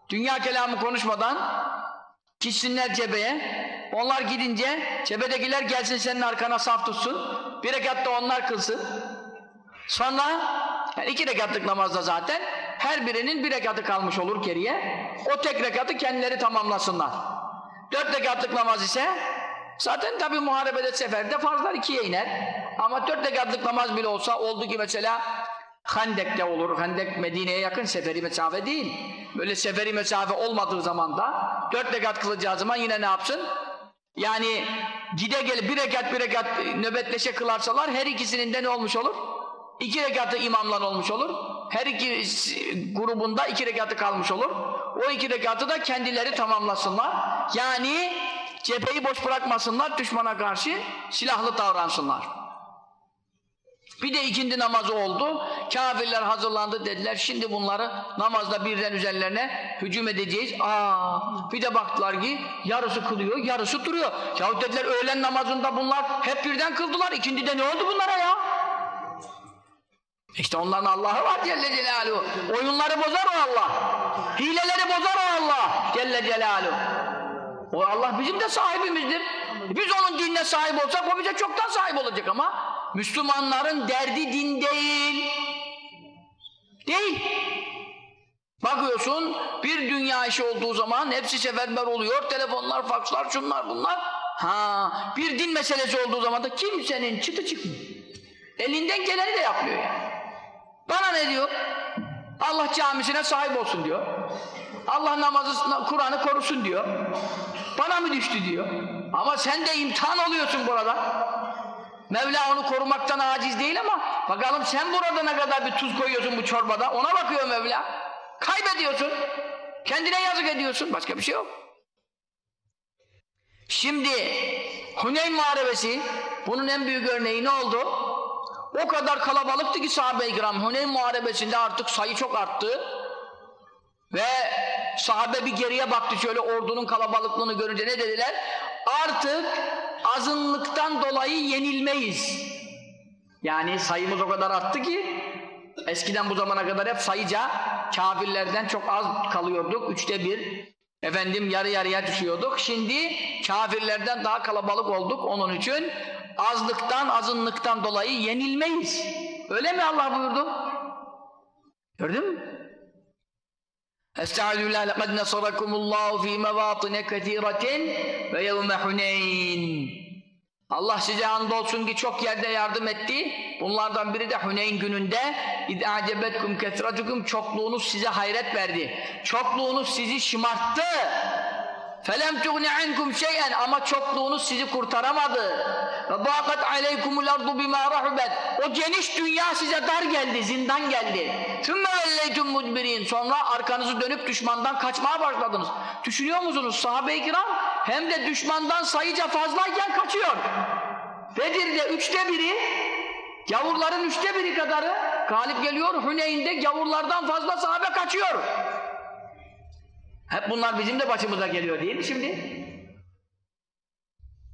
dünya kelamı konuşmadan gitsinler cebeye. Onlar gidince cebedekiler gelsin senin arkana saf tutsun. Bir rekatta onlar kılsın. Sonra yani iki rekatlık namazda zaten her birinin bir rekatı kalmış olur geriye. O tek rekatı kendileri tamamlasınlar. Dört rekatlık namaz ise zaten tabi muharebede seferde farzlar ikiye iner. Ama dört rekatlık namaz bile olsa oldu ki mesela Hendek'te olur. Hendek Medine'ye yakın seferi mesafe değil. Böyle seferi mesafe olmadığı zaman da dört rekat kılacağı zaman yine ne yapsın? Yani gide gel bir rekat bir rekat nöbetleşe kılarsalar her ikisinin de ne olmuş olur? İki rekatı imamlan olmuş olur. Her iki grubunda iki rekatı kalmış olur. O iki rekatı da kendileri tamamlasınlar. Yani cepheyi boş bırakmasınlar, düşmana karşı silahlı davransınlar. Bir de ikindi namazı oldu. Kafirler hazırlandı dediler. Şimdi bunları namazda birden üzerlerine hücum edeceğiz. Aa, bir de baktılar ki yarısı kılıyor, yarısı duruyor. Yahut dediler öğlen namazında bunlar hep birden kıldılar. İkindi de ne oldu bunlara ya? İşte onların Allah'ı var Celle Celaluhu. Oyunları bozar o Allah. Hileleri bozar o Allah Celle Celaluhu. O Allah bizim de sahibimizdir. Biz onun dinine sahip olsak o bize çoktan sahip olacak ama Müslümanların derdi din değil. Değil. Bakıyorsun bir dünya işi olduğu zaman hepsi seferber oluyor. Telefonlar, fakslar, şunlar bunlar. Ha, bir din meselesi olduğu zaman da kimsenin çıtı çıkmıyor. Elinden geleni de yapmıyor yani. Bana ne diyor? Allah camisine sahip olsun diyor. Allah namazı, Kur'an'ı korusun diyor. Bana mı düştü diyor. Ama sen de imtihan oluyorsun burada. Mevla onu korumaktan aciz değil ama bakalım sen burada ne kadar bir tuz koyuyorsun bu çorbada ona bakıyor Mevla. Kaybediyorsun. Kendine yazık ediyorsun. Başka bir şey yok. Şimdi Huneyn Muharebesi bunun en büyük örneği ne oldu? O kadar kalabalıktı ki sahabe-i kiram Huneyn Muharebesi'nde artık sayı çok arttı. Ve sahabe bir geriye baktı şöyle ordunun kalabalıklığını görünce ne dediler? Artık azınlıktan dolayı yenilmeyiz. Yani sayımız o kadar arttı ki eskiden bu zamana kadar hep sayıca kafirlerden çok az kalıyorduk. Üçte bir. Efendim yarı yarıya düşüyorduk. Şimdi kafirlerden daha kalabalık olduk. Onun için azlıktan, azınlıktan dolayı yenilmeyiz. Öyle mi Allah buyurdu? Gördün mü? Estaizu billahi lekad nasarakumullahu fi mevatine ketiratin ve yevme huneyn. Allah size andolsun ki çok yerde yardım etti. Bunlardan biri de Huneyn gününde İd'acebetkum ketretukum çokluğunuz size hayret verdi. Çokluğunuz sizi şımarttı. فَلَمْ تُغْنِ عَنْكُمْ شَيْئًا Ama çokluğunuz sizi kurtaramadı. وَضَاقَتْ عَلَيْكُمُ الْأَرْضُ بِمَا رَحُبَتْ O geniş dünya size dar geldi, zindan geldi. ثُمَّ وَلَّيْتُمْ مُدْبِرِينَ Sonra arkanızı dönüp düşmandan kaçmaya başladınız. Düşünüyor musunuz sahabe-i kiram? Hem de düşmandan sayıca fazlayken kaçıyor. Bedir'de üçte biri, gavurların üçte biri kadarı galip geliyor. Hüneyn'de gavurlardan fazla sahabe kaçıyor. Hep bunlar bizim de başımıza geliyor değil mi şimdi?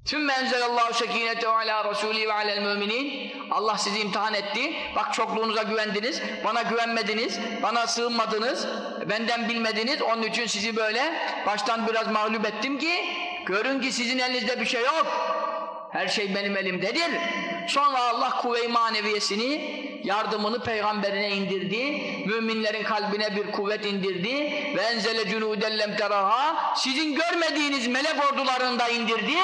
Tüm enzelallahu sekinetehu ala rasulü ve alel müminin Allah sizi imtihan etti. Bak çokluğunuza güvendiniz. Bana güvenmediniz. Bana sığınmadınız. Benden bilmediniz. Onun için sizi böyle baştan biraz mağlup ettim ki görün ki sizin elinizde bir şey yok. Her şey benim elimdedir. Sonra Allah kuvve-i maneviyesini, yardımını peygamberine indirdi. Müminlerin kalbine bir kuvvet indirdi. Ve enzele cunudellem teraha sizin görmediğiniz melek ordularında indirdi.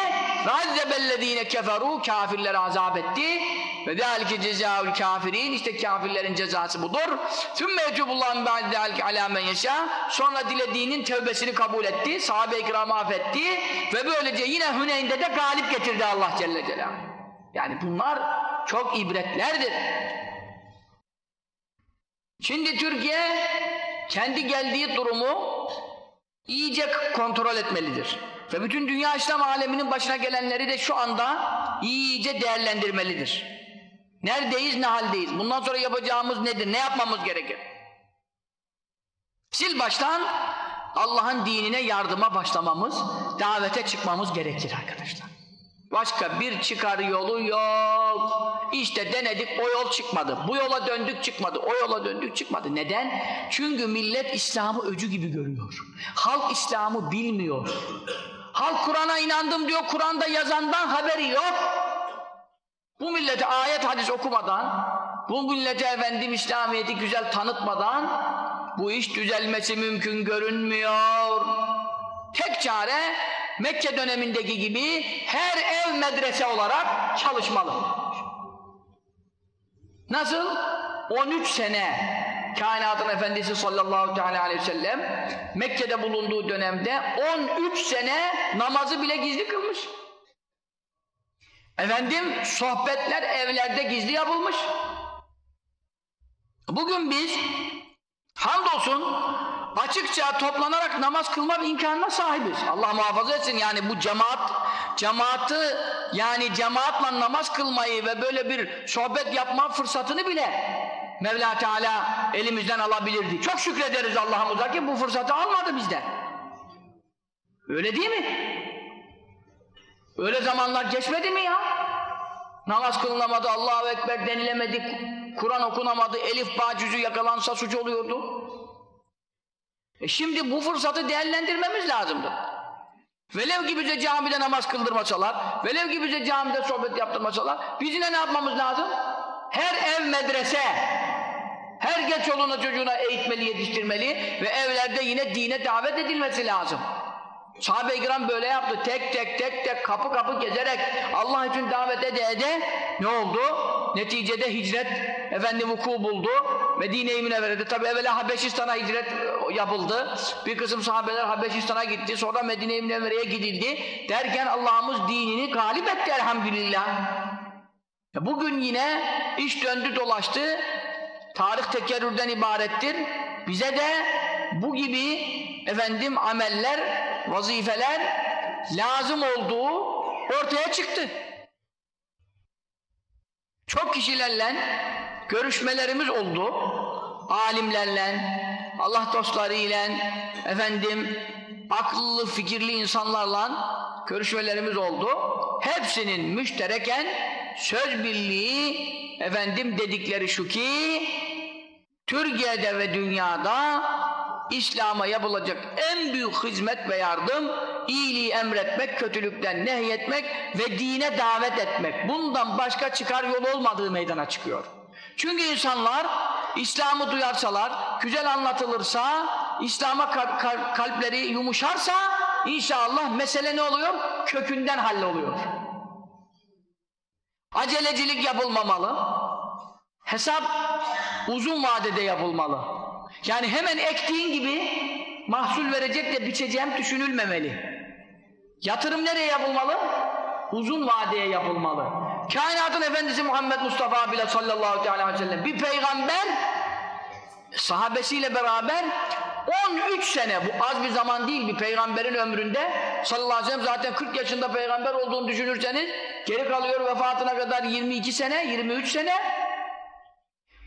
Ve azzebellezine keferu kafirleri azap etti. Ve zâlike cezâul kafirin işte kafirlerin cezası budur. Sümme yetubullahu min ba'de zâlike alâ men yeşâ. Sonra dilediğinin tevbesini kabul etti. Sahabe-i kiramı affetti. Ve böylece yine Hüneyn'de de galip getirdi Allah Celle Celaluhu. Yani bunlar çok ibretlerdir. Şimdi Türkiye kendi geldiği durumu iyice kontrol etmelidir. Ve bütün dünya İslam aleminin başına gelenleri de şu anda iyice değerlendirmelidir. Neredeyiz, ne haldeyiz? Bundan sonra yapacağımız nedir? Ne yapmamız gerekir? Sil baştan Allah'ın dinine yardıma başlamamız, davete çıkmamız gerekir arkadaşlar. Başka bir çıkar yolu yok. İşte denedik o yol çıkmadı. Bu yola döndük çıkmadı. O yola döndük çıkmadı. Neden? Çünkü millet İslam'ı öcü gibi görüyor. Halk İslam'ı bilmiyor. Halk Kur'an'a inandım diyor. Kur'an'da yazandan haberi yok. Bu millete ayet hadis okumadan, bu millete efendim İslamiyet'i güzel tanıtmadan bu iş düzelmesi mümkün görünmüyor. Tek çare Mekke dönemindeki gibi her ev medrese olarak çalışmalı. Nasıl? 13 sene kainatın efendisi sallallahu teala aleyhi ve sellem Mekke'de bulunduğu dönemde 13 sene namazı bile gizli kılmış. Efendim sohbetler evlerde gizli yapılmış. Bugün biz hamdolsun açıkça toplanarak namaz kılma imkanına sahibiz. Allah muhafaza etsin yani bu cemaat cemaati yani cemaatla namaz kılmayı ve böyle bir sohbet yapma fırsatını bile Mevla Teala elimizden alabilirdi. Çok şükrederiz Allah'ımıza ki bu fırsatı almadı bizden. Öyle değil mi? Öyle zamanlar geçmedi mi ya? Namaz kılınamadı, Allahu Ekber denilemedi, Kur'an okunamadı, elif bağ cüzü yakalansa suç oluyordu. E şimdi bu fırsatı değerlendirmemiz lazımdı. Velev ki bize camide namaz kıldırmasalar, velev ki bize camide sohbet yaptırmasalar, biz yine ne yapmamız lazım? Her ev medrese, her geç çoluğuna çocuğuna eğitmeli, yetiştirmeli ve evlerde yine dine davet edilmesi lazım. Sahabe-i kiram böyle yaptı. Tek tek tek tek kapı kapı gezerek Allah için davet ede ede ne oldu? Neticede hicret efendi vuku buldu. Medine-i Münevvere'de tabi evvela Habeşistan'a hicret yapıldı. Bir kısım sahabeler Habeşistan'a gitti. Sonra Medine-i Münevvere'ye gidildi. Derken Allah'ımız dinini galip etti elhamdülillah. Bugün yine iş döndü dolaştı. Tarih tekerrürden ibarettir. Bize de bu gibi efendim ameller, vazifeler lazım olduğu ortaya çıktı. Çok kişilerle görüşmelerimiz oldu. Alimlerle, Allah dostlarıyla, efendim akıllı, fikirli insanlarla görüşmelerimiz oldu. Hepsinin müştereken söz birliği efendim dedikleri şu ki Türkiye'de ve dünyada İslam'a yapılacak en büyük hizmet ve yardım iyiliği emretmek, kötülükten nehyetmek ve dine davet etmek. Bundan başka çıkar yol olmadığı meydana çıkıyor. Çünkü insanlar İslam'ı duyarsalar, güzel anlatılırsa, İslam'a kalpleri yumuşarsa inşallah mesele ne oluyor? Kökünden halloluyor. Acelecilik yapılmamalı. Hesap uzun vadede yapılmalı. Yani hemen ektiğin gibi mahsul verecek de biçeceğim düşünülmemeli. Yatırım nereye yapılmalı? Uzun vadeye yapılmalı. Kainatın Efendisi Muhammed Mustafa bile sallallahu aleyhi ve sellem bir peygamber sahabesiyle beraber 13 sene bu az bir zaman değil bir peygamberin ömründe sallallahu aleyhi ve sellem zaten 40 yaşında peygamber olduğunu düşünürseniz geri kalıyor vefatına kadar 22 sene 23 sene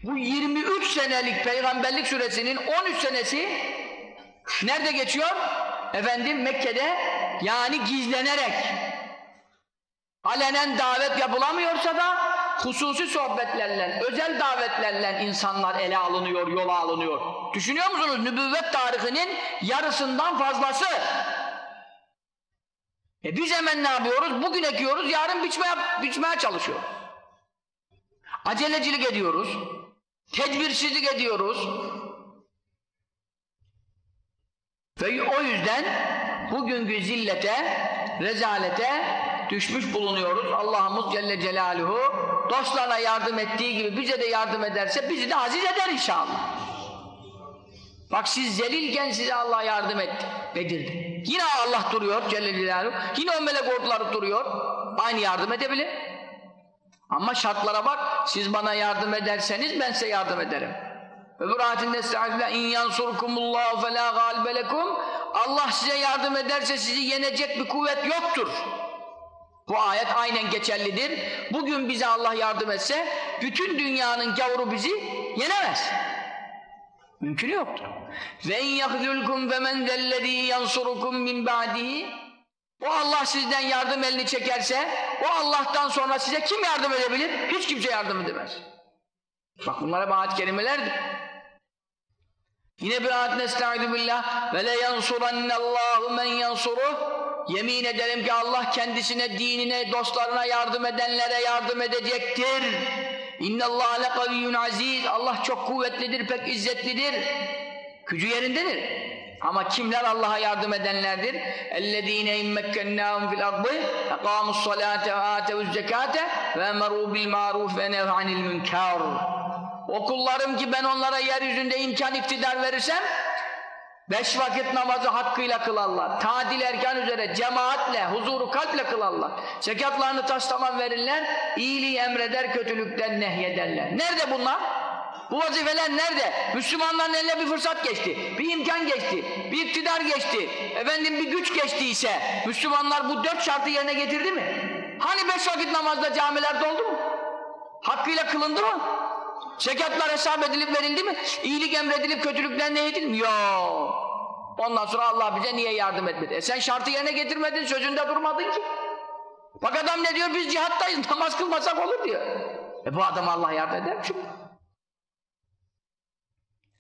bu 23 senelik peygamberlik süresinin 13 senesi nerede geçiyor? Efendim Mekke'de yani gizlenerek alenen davet yapılamıyorsa da hususi sohbetlerle, özel davetlerle insanlar ele alınıyor, yola alınıyor. Düşünüyor musunuz? Nübüvvet tarihinin yarısından fazlası. E biz hemen ne yapıyoruz? Bugün ekiyoruz, yarın biçmeye, biçmeye çalışıyoruz. Acelecilik ediyoruz. Tedbirsizlik ediyoruz. Ve o yüzden bugünkü zillete, rezalete düşmüş bulunuyoruz. Allah'ımız Celle Celaluhu dostlarına yardım ettiği gibi bize de yardım ederse bizi de aziz eder inşallah. Bak siz zelilken size Allah yardım etti, edirdi. Yine Allah duruyor Celle Celaluhu. Yine o melek orduları duruyor. Aynı yardım edebilir. Ama şartlara bak, siz bana yardım ederseniz ben size yardım ederim. Öbür ayetinde estağfirullah in yansurkumullahu fela galibe lekum Allah size yardım ederse sizi yenecek bir kuvvet yoktur. Bu ayet aynen geçerlidir. Bugün bize Allah yardım etse bütün dünyanın gavuru bizi yenemez. Mümkün yoktur. Ve in yahdulkum ve men zellezî yansurukum min ba'dihi o Allah sizden yardım elini çekerse o Allah'tan sonra size kim yardım edebilir? Hiç kimse yardım edemez. Bak bunlara ayet kelimelerdir. Yine bir ayet nestaizu billah ve le yansurannallahu men yansuruh Yemin ederim ki Allah kendisine, dinine, dostlarına yardım edenlere yardım edecektir. İnnallâhe lekaviyyun aziz. Allah çok kuvvetlidir, pek izzetlidir. Gücü yerindedir. Ama kimler Allah'a yardım edenlerdir? اَلَّذ۪ينَ اِمَّكَّنَّاهُمْ فِي الْأَرْضِ اَقَامُوا الصَّلَاةَ وَآتَوُوا الزَّكَاةَ وَاَمَرُوا بِالْمَعْرُوفِ وَنَهُوا عَنِ الْمُنْكَرِ O kullarım ki ben onlara yeryüzünde imkan iktidar verirsem beş vakit namazı hakkıyla kılarlar. Tadil erkan üzere cemaatle, huzuru kalple kılarlar. Zekatlarını taslaman verirler, iyiliği emreder, kötülükten nehyederler. Nerede bunlar? Bu vazifeler nerede? Müslümanların eline bir fırsat geçti, bir imkan geçti, bir iktidar geçti, efendim bir güç geçtiyse Müslümanlar bu dört şartı yerine getirdi mi? Hani beş vakit namazda camiler doldu mu? Hakkıyla kılındı mı? Zekatlar hesap edilip verildi mi? İyilik emredilip kötülükten ne edildi? Yok. Ondan sonra Allah bize niye yardım etmedi? E sen şartı yerine getirmedin, sözünde durmadın ki. Bak adam ne diyor? Biz cihattayız, [laughs] namaz kılmasak olur diyor. E bu adam Allah yardım eder mi?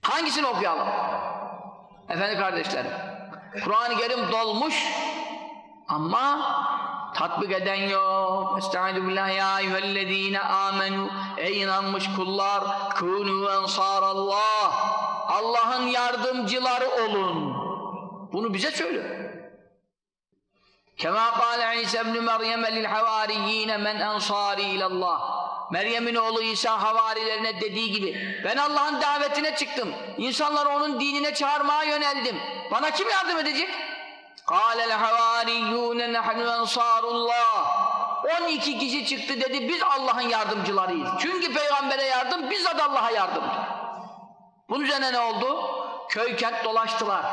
Hangisini okuyalım? Efendim kardeşlerim, Kur'an-ı Kerim dolmuş ama tatbik eden yok. Estaizu billah ya eyyühellezine amenu ey inanmış kullar kûnû ensarallah Allah'ın yardımcıları olun. Bunu bize söylüyor. Kema kâle İsa ibn Meryem lil havariyyine men ensari ilallah. Meryem'in oğlu İsa havarilerine dediği gibi ben Allah'ın davetine çıktım. İnsanları onun dinine çağırmaya yöneldim. Bana kim yardım edecek? قَالَ الْحَوَارِيُّونَ نَحْنُ اَنْصَارُ اللّٰهِ 12 kişi çıktı dedi biz Allah'ın yardımcılarıyız. Çünkü peygambere yardım bizzat Allah'a yardımdır. Bunun üzerine ne oldu? Köy kent dolaştılar.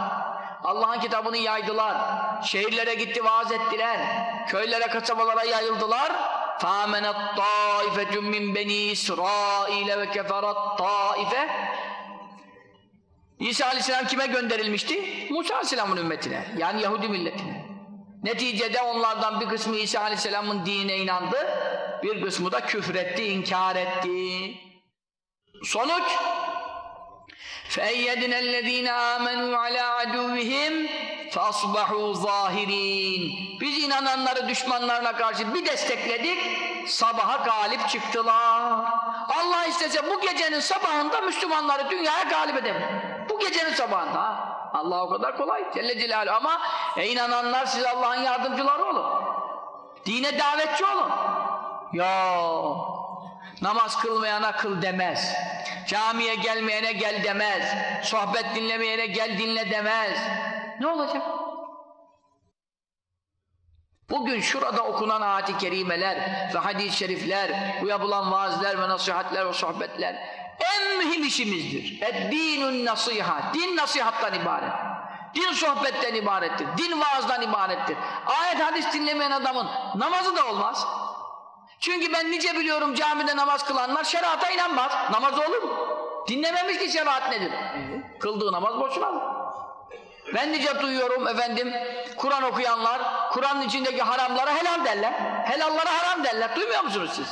Allah'ın kitabını yaydılar. Şehirlere gitti vaaz ettiler. Köylere kasabalara yayıldılar. فَآمَنَتْ طَائِفَةٌ مِّنْ بَنِي إِسْرَائِيلَ وَكَفَرَتْ طَائِفَةٌ İsa Aleyhisselam kime gönderilmişti? Musa Aleyhisselam'ın ümmetine. Yani Yahudi milletine. Neticede onlardan bir kısmı İsa Aleyhisselam'ın dinine inandı. Bir kısmı da küfretti, inkar etti. Sonuç فَاَيَّدْنَا الَّذ۪ينَ آمَنُوا عَلَى عَدُوِّهِمْ فَاصْبَحُوا ظَاهِر۪ينَ Biz inananları düşmanlarına karşı bir destekledik, sabaha galip çıktılar. Allah istese bu gecenin sabahında Müslümanları dünyaya galip edebilir. Bu gecenin sabahında. ha. Allah o kadar kolay. Celle Celaluhu. Ama e, inananlar siz Allah'ın yardımcıları olun. Dine davetçi olun. Ya namaz kılmayana kıl demez. Camiye gelmeyene gel demez. Sohbet dinlemeyene gel dinle demez. Ne olacak? Bugün şurada okunan ayet-i kerimeler ve hadis-i şerifler, bu yapılan vaazler ve nasihatler ve sohbetler en mühim işimizdir. Et-dinun nasihat. Din nasihattan ibaret. Din sohbetten ibarettir. Din vaazdan ibarettir. Ayet hadis dinlemeyen adamın namazı da olmaz. Çünkü ben nice biliyorum camide namaz kılanlar şerata inanmaz. Namaz olur mu? Dinlememiş ki şeriat nedir? Kıldığı namaz boşuna. Ben nice duyuyorum efendim Kur'an okuyanlar Kur'an'ın içindeki haramlara helal derler. Helallara haram derler. Duymuyor musunuz siz?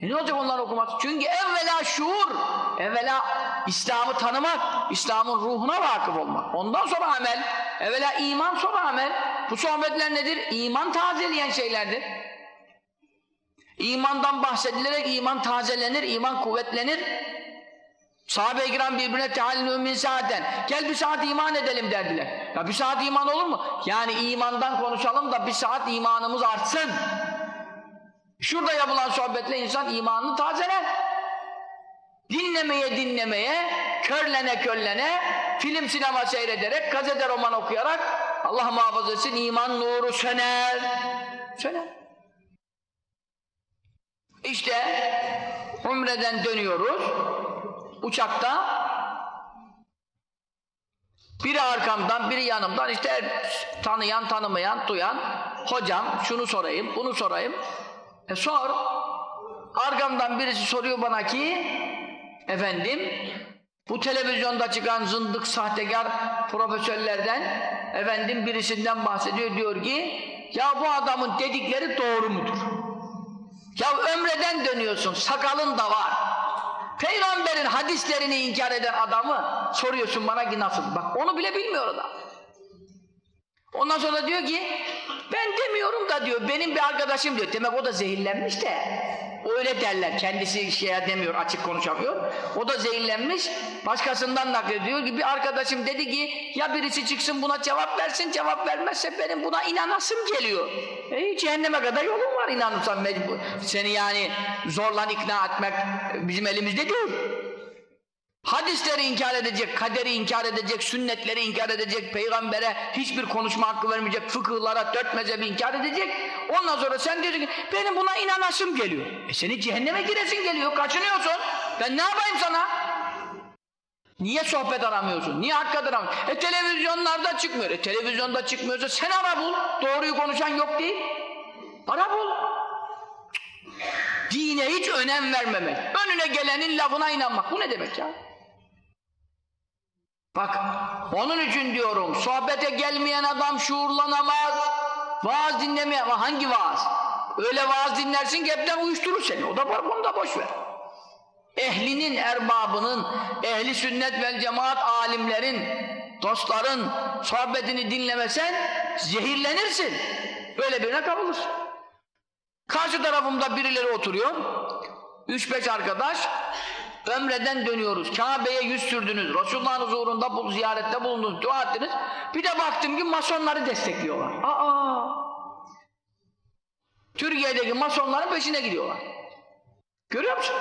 E ne olacak onların okuması? Çünkü evvela şuur, evvela İslam'ı tanımak, İslam'ın ruhuna vakıf olmak. Ondan sonra amel, evvela iman sonra amel. Bu sohbetler nedir? İman tazeleyen şeylerdir. İmandan bahsedilerek iman tazelenir, iman kuvvetlenir. Sahabe-i kiram birbirine teallü min saaten. Gel bir saat iman edelim derdiler. Ya bir saat iman olur mu? Yani imandan konuşalım da bir saat imanımız artsın. Şurada yapılan sohbetle insan imanını tazeler. Dinlemeye dinlemeye, körlene körlene, film sinema seyrederek, gazete roman okuyarak Allah muhafaza etsin iman nuru söner. Söner. İşte Umre'den dönüyoruz. Uçakta biri arkamdan, biri yanımdan işte tanıyan, tanımayan, duyan hocam şunu sorayım, bunu sorayım. E sor. Arkamdan birisi soruyor bana ki efendim bu televizyonda çıkan zındık sahtekar profesörlerden efendim birisinden bahsediyor diyor ki ya bu adamın dedikleri doğru mudur? Ya ömreden dönüyorsun, sakalın da var. Peygamberin hadislerini inkar eden adamı soruyorsun bana ki nasıl? Bak onu bile bilmiyor adam. Ondan sonra diyor ki ben demiyorum da diyor benim bir arkadaşım diyor. Demek o da zehirlenmiş de öyle derler. Kendisi şeye demiyor açık konuşamıyor. O da zehirlenmiş. Başkasından naklediyor ki bir arkadaşım dedi ki ya birisi çıksın buna cevap versin cevap vermezse benim buna inanasım geliyor. E, cehenneme kadar yolun var inanırsan mecbur. Seni yani zorla ikna etmek bizim elimizde değil. Hadisleri inkar edecek, kaderi inkar edecek, sünnetleri inkar edecek, peygambere hiçbir konuşma hakkı vermeyecek, fıkıhlara, dört mezhebi inkar edecek. Ondan sonra sen diyorsun ki benim buna inanasım geliyor. E seni cehenneme giresin geliyor, kaçınıyorsun. Ben ne yapayım sana? Niye sohbet aramıyorsun? Niye hakikaten aramıyorsun? E televizyonlarda çıkmıyor. E televizyonda çıkmıyorsa sen ara bul. Doğruyu konuşan yok değil. Ara bul. Dine hiç önem vermemek. Önüne gelenin lafına inanmak. Bu ne demek ya? Bak, onun için diyorum, sohbete gelmeyen adam şuurlanamaz, vaaz dinlemeye, ama hangi vaaz? Öyle vaaz dinlersin ki hepten uyuşturur seni, o da var, bunu da boş ver. Ehlinin, erbabının, ehli sünnet vel cemaat alimlerin, dostların sohbetini dinlemesen zehirlenirsin. Böyle birine kapılırsın. Karşı tarafımda birileri oturuyor, üç beş arkadaş, Ömreden dönüyoruz. Kabe'ye yüz sürdünüz. Resulullah'ın huzurunda bu ziyarette bulundunuz. Dua ettiniz. Bir de baktım ki masonları destekliyorlar. Aa! Türkiye'deki masonların peşine gidiyorlar. Görüyor musun?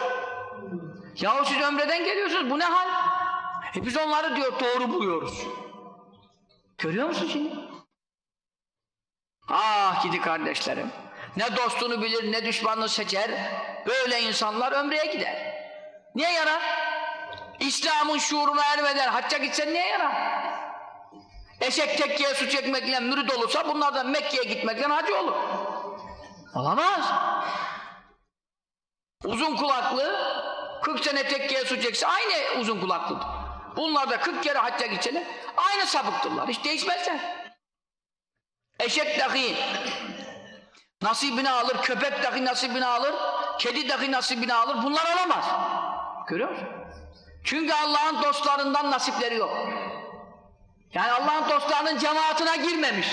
Yahu siz ömreden geliyorsunuz. Bu ne hal? E biz onları diyor doğru buluyoruz. Görüyor musun şimdi? Ah gidi kardeşlerim. Ne dostunu bilir ne düşmanını seçer. Böyle insanlar ömreye gider. Niye yarar? İslam'ın şuuruna ermeden hacca gitsen niye yarar? Eşek tekkiye su çekmekle mürid olursa bunlardan Mekke'ye gitmekle hacı olur. Olamaz. Uzun kulaklı 40 sene tekkiye su çekse aynı uzun kulaklıdır. Bunlar da 40 kere hacca gitseler aynı sapıktırlar. Hiç değişmezler. Eşek dahi nasibini alır, köpek dahi nasibini alır, kedi dahi nasibini alır. Bunlar olamaz. Görüyor musun? Çünkü Allah'ın dostlarından nasipleri yok. Yani Allah'ın dostlarının cemaatine girmemiş.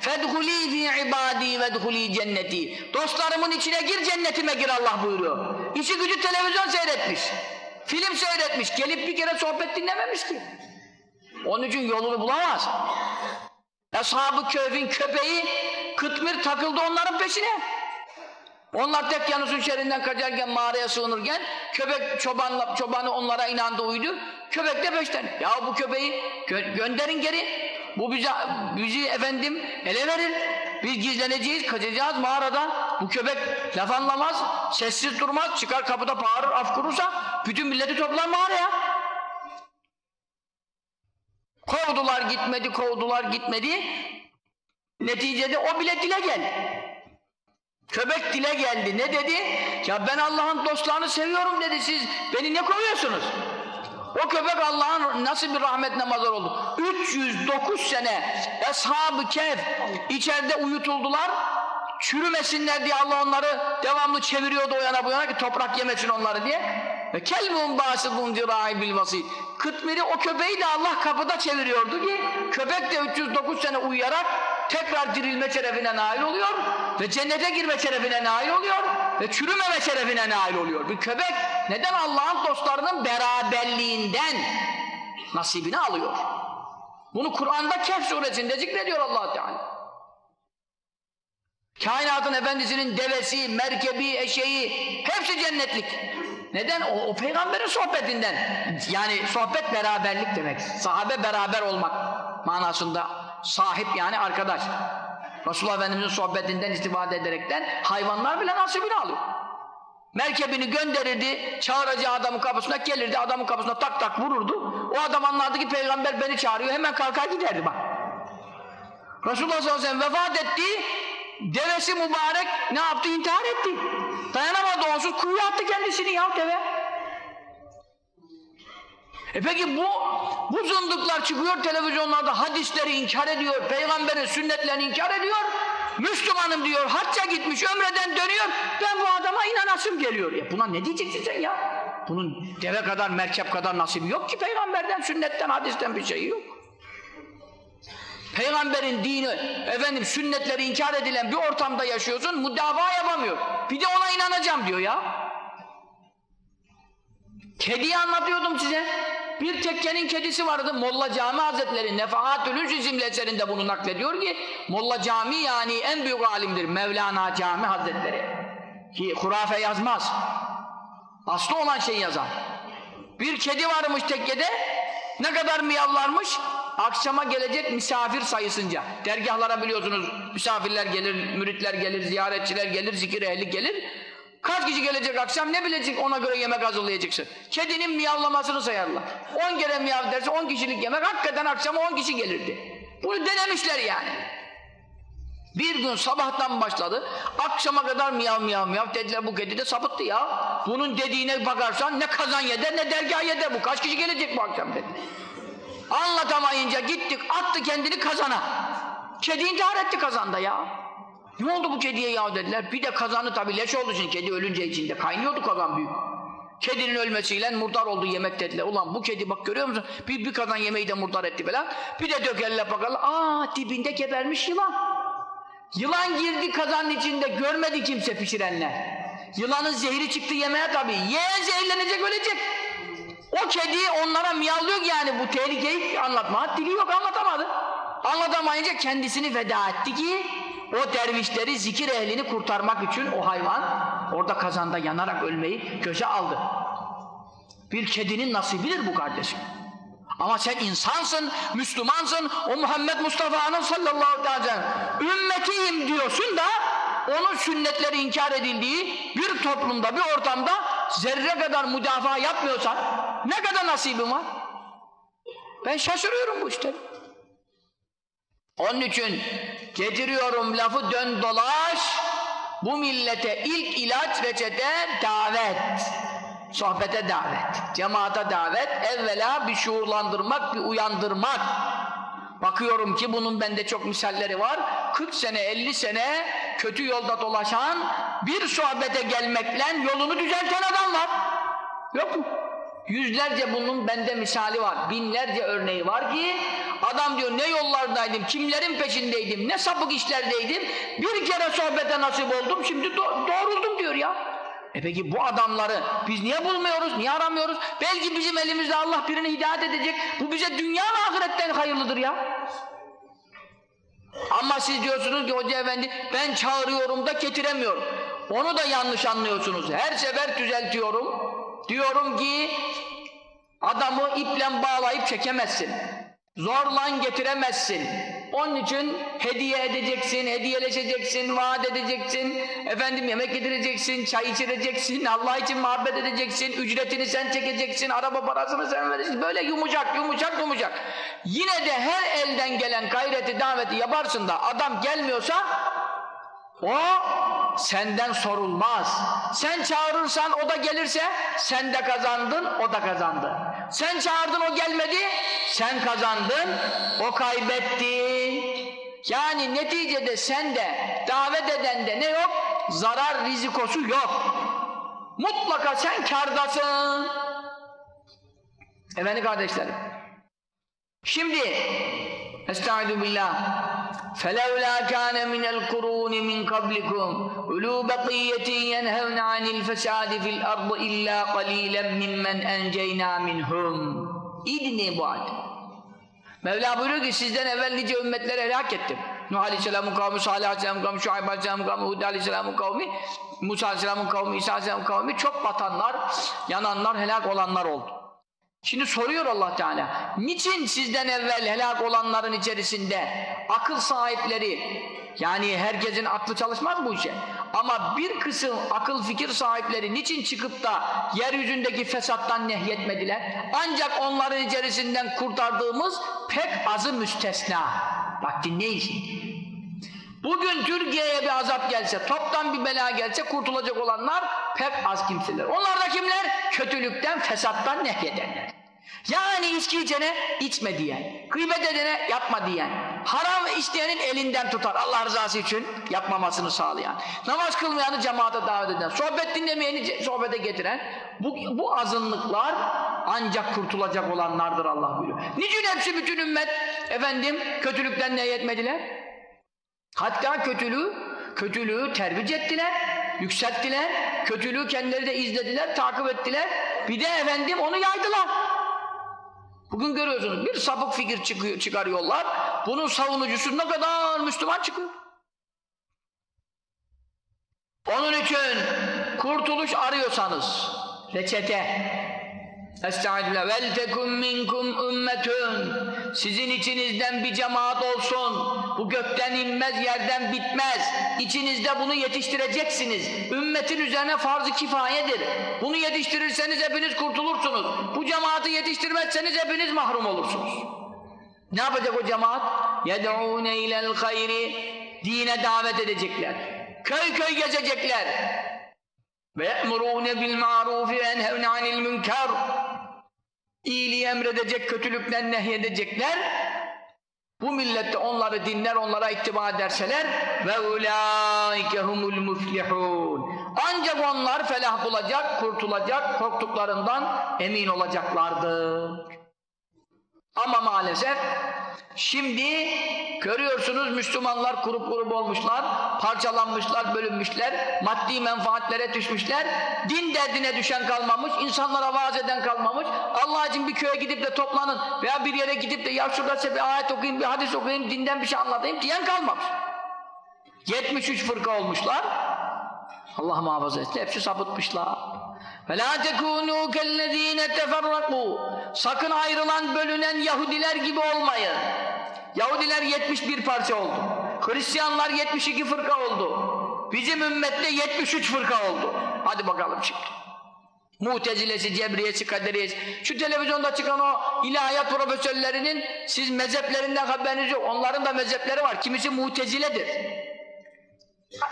Fedhuli fi ibadi vedhuli cenneti. Dostlarımın içine gir cennetime gir Allah buyuruyor. İşi gücü televizyon seyretmiş. Film seyretmiş. Gelip bir kere sohbet dinlememiş ki. Onun için yolunu bulamaz. Ashab-ı Kehf'in köpeği Kıtmir takıldı onların peşine. Onlar tek yanısın şerinden kaçarken mağaraya sığınırken köpek çobanla, çobanı onlara inandı uydu. Köpek de peşten. Ya bu köpeği gö gönderin geri. Bu bize, bizi efendim ele verir. Biz gizleneceğiz, kaçacağız mağarada. Bu köpek laf anlamaz, sessiz durmaz, çıkar kapıda bağırır, af kurursa bütün milleti toplar mağaraya. Kovdular gitmedi, kovdular gitmedi. Neticede o bile dile geldi. Köpek dile geldi. Ne dedi? Ya ben Allah'ın dostlarını seviyorum dedi. Siz beni ne kovuyorsunuz? O köpek Allah'ın nasıl bir rahmetine mazhar oldu. 309 sene Eshab-ı Kehf içeride uyutuldular. Çürümesinler diye Allah onları devamlı çeviriyordu o yana bu yana ki toprak yemesin onları diye. Ve kelmun basidun zirai bil vasit. Kıtmiri o köpeği de Allah kapıda çeviriyordu ki köpek de 309 sene uyuyarak tekrar dirilme şerefine nail oluyor ve cennete girme şerefine nail oluyor ve çürümeme şerefine nail oluyor. Bir köpek neden Allah'ın dostlarının beraberliğinden nasibini alıyor? Bunu Kur'an'da Kehf suresinde zikrediyor allah Teala. Kainatın efendisinin devesi, merkebi, eşeği hepsi cennetlik. Neden? O, o peygamberin sohbetinden. Yani sohbet beraberlik demek. Sahabe beraber olmak manasında. Sahip yani arkadaş. Resulullah Efendimiz'in sohbetinden istifade ederekten hayvanlar bile nasibini alıyor. Merkebini gönderirdi, çağıracağı adamın kapısına gelirdi, adamın kapısına tak tak vururdu. O adam anlardı ki peygamber beni çağırıyor, hemen kalkar giderdi bak. Resulullah sallallahu aleyhi ve sellem vefat etti, devesi mübarek ne yaptı? İntihar etti. Dayanamadı onsuz kuyuya attı kendisini ya deve. E peki bu bu zındıklar çıkıyor televizyonlarda hadisleri inkar ediyor, peygamberin sünnetlerini inkar ediyor. Müslümanım diyor, hacca gitmiş, ömreden dönüyor. Ben bu adama inanasım geliyor. Ya buna ne diyeceksin sen ya? Bunun deve kadar, merkep kadar nasibi yok ki peygamberden, sünnetten, hadisten bir şey yok. Peygamberin dini, efendim sünnetleri inkar edilen bir ortamda yaşıyorsun, müdafaa yapamıyor. Bir de ona inanacağım diyor ya. Kediyi anlatıyordum size. Bir tekkenin kedisi vardı Molla Cami Hazretleri Nefahatül isimli eserinde bunu naklediyor ki Molla Cami yani en büyük alimdir Mevlana Cami Hazretleri ki hurafe yazmaz aslı olan şeyi yazar Bir kedi varmış tekkede. Ne kadar miyavlarmış? Akşama gelecek misafir sayısınca. Dergahlara biliyorsunuz misafirler gelir, müritler gelir, ziyaretçiler gelir, zikir ehli gelir. Kaç kişi gelecek akşam ne bilecek ona göre yemek hazırlayacaksın. Kedinin miyavlamasını sayarlar. 10 kere miyav derse 10 kişilik yemek hakikaten akşama 10 kişi gelirdi. Bunu denemişler yani. Bir gün sabahtan başladı, akşama kadar miyav miyav miyav dediler bu kedi de sapıttı ya. Bunun dediğine bakarsan ne kazan yeder ne dergah yeder bu. Kaç kişi gelecek bu akşam dedi. Anlatamayınca gittik attı kendini kazana. Kedi intihar etti kazanda ya. Ne oldu bu kediye ya dediler. Bir de kazanı tabi leş oldu şimdi kedi ölünce içinde. Kaynıyordu kazan büyük. Kedinin ölmesiyle murdar oldu yemek dediler. Ulan bu kedi bak görüyor musun? Bir, bir kazan yemeği de murdar etti falan. Bir de dökerler bakalım. Aa dibinde gebermiş yılan. Yılan girdi kazanın içinde görmedi kimse pişirenler. Yılanın zehri çıktı yemeğe tabi. Yeğen zehirlenecek ölecek. O kedi onlara miyavlıyor yani bu tehlikeyi anlatma. Dili yok anlatamadı. Anlatamayınca kendisini feda etti ki o dervişleri zikir ehlini kurtarmak için o hayvan orada kazanda yanarak ölmeyi göze aldı. Bir kedinin nasibidir bu kardeşim. Ama sen insansın, Müslümansın, o Muhammed Mustafa'nın sallallahu aleyhi ve sellem ümmetiyim diyorsun da onun sünnetleri inkar edildiği bir toplumda, bir ortamda zerre kadar müdafaa yapmıyorsan ne kadar nasibin var? Ben şaşırıyorum bu işte. Onun için getiriyorum lafı dön dolaş. Bu millete ilk ilaç reçete davet. Sohbete davet. Cemaate davet. Evvela bir şuurlandırmak bir uyandırmak. Bakıyorum ki bunun bende çok misalleri var. 40 sene 50 sene kötü yolda dolaşan bir sohbete gelmekle yolunu düzelten adam var. Yok mu? Yüzlerce bunun bende misali var. Binlerce örneği var ki adam diyor ne yollardaydım, kimlerin peşindeydim, ne sapık işlerdeydim. Bir kere sohbete nasip oldum, şimdi do doğruldum diyor ya. E peki bu adamları biz niye bulmuyoruz, niye aramıyoruz? Belki bizim elimizde Allah birini hidayet edecek. Bu bize dünya ve ahiretten hayırlıdır ya. Ama siz diyorsunuz ki hoca efendi ben çağırıyorum da getiremiyorum. Onu da yanlış anlıyorsunuz. Her sefer düzeltiyorum. Diyorum ki adamı iple bağlayıp çekemezsin. Zorla getiremezsin. Onun için hediye edeceksin, hediyeleşeceksin, vaat edeceksin, efendim yemek getireceksin, çay içireceksin, Allah için muhabbet edeceksin, ücretini sen çekeceksin, araba parasını sen vereceksin. Böyle yumuşak, yumuşak, yumuşak. Yine de her elden gelen gayreti, daveti yaparsın da adam gelmiyorsa o senden sorulmaz. Sen çağırırsan o da gelirse sen de kazandın, o da kazandı. Sen çağırdın o gelmedi, sen kazandın, o kaybetti. Yani neticede sende, davet edende ne yok? Zarar rizikosu yok. Mutlaka sen kardasın. Efendim kardeşlerim. Şimdi Estaizu billah فلولا كان من القرون من قبلكم أولو بقية ينهون عن الفساد في الأرض إلا قليلا ممن أنجينا منهم İyi dinleyin bu ayet. Mevla buyuruyor ki sizden evvel nice ümmetleri helak ettim. Nuh Aleyhisselam'ın kavmi, Salih Aleyhisselam'ın kavmi, Şuayb Aleyhisselam'ın kavmi, Hud Aleyhisselam'ın kavmi, Musa Aleyhisselam'ın kavmi, İsa Aleyhisselam'ın kavmi çok batanlar, yananlar, helak olanlar oldu. Şimdi soruyor Allah Teala, niçin sizden evvel helak olanların içerisinde akıl sahipleri, yani herkesin aklı çalışmaz bu işe, ama bir kısım akıl fikir sahipleri niçin çıkıp da yeryüzündeki fesattan nehyetmediler? Ancak onların içerisinden kurtardığımız pek azı müstesna. Bak dinleyin şimdi. Bugün Türkiye'ye bir azap gelse, toptan bir bela gelse kurtulacak olanlar pek az kimseler. Onlar da kimler? Kötülükten, fesattan nehyedenler. Yani içki içene içme diyen, gıybet edene yapma diyen, haram isteyenin elinden tutar Allah rızası için yapmamasını sağlayan, namaz kılmayanı cemaate davet eden, sohbet dinlemeyeni sohbete getiren, bu, bu azınlıklar ancak kurtulacak olanlardır Allah buyuruyor. Niçin hepsi bütün ümmet efendim kötülükten nehyetmediler? Hatta kötülüğü, kötülüğü terbic ettiler, yükselttiler, kötülüğü kendileri de izlediler, takip ettiler, bir de efendim onu yaydılar. Bugün görüyorsunuz bir sapık fikir çıkıyor, çıkarıyorlar, bunun savunucusu ne kadar Müslüman çıkıyor. Onun için kurtuluş arıyorsanız, reçete, Estağfirullah. Vel tekum minkum ümmetun. Sizin içinizden bir cemaat olsun Bu gökten inmez, yerden bitmez. İçinizde bunu yetiştireceksiniz. Ümmetin üzerine farz-ı kifayedir. Bunu yetiştirirseniz hepiniz kurtulursunuz. Bu cemaati yetiştirmezseniz hepiniz mahrum olursunuz. Ne yapacak o cemaat? يَدْعُونَ اِلَى الْخَيْرِ Dine davet edecekler. Köy köy gezecekler. وَيَأْمُرُونَ بِالْمَعْرُوفِ وَيَنْهَوْنَ عَنِ الْمُنْكَرِ İyiliği emredecek, kötülükten nehyedecekler. bu millette onları dinler, onlara ittiba ederseler ve ulaike humul muflihun. Ancak onlar felah bulacak, kurtulacak, korktuklarından emin olacaklardır. Ama maalesef şimdi görüyorsunuz Müslümanlar grup grup olmuşlar, parçalanmışlar, bölünmüşler, maddi menfaatlere düşmüşler, din derdine düşen kalmamış, insanlara vaaz eden kalmamış, Allah için bir köye gidip de toplanın veya bir yere gidip de ya şurada size bir ayet okuyayım, bir hadis okuyayım, dinden bir şey anlatayım diyen kalmamış. 73 fırka olmuşlar, Allah muhafaza etsin, hepsi sapıtmışlar. فَلَا تَكُونُوا كَالَّذ۪ينَ تَفَرَّقُوا Sakın ayrılan, bölünen Yahudiler gibi olmayın. Yahudiler 71 parça oldu. Hristiyanlar 72 fırka oldu. Bizim ümmette 73 fırka oldu. Hadi bakalım şimdi. Mutezilesi, Cebriyesi, Kaderiyesi. Şu televizyonda çıkan o ilahiyat profesörlerinin siz mezheplerinden haberiniz yok. Onların da mezhepleri var. Kimisi muteziledir.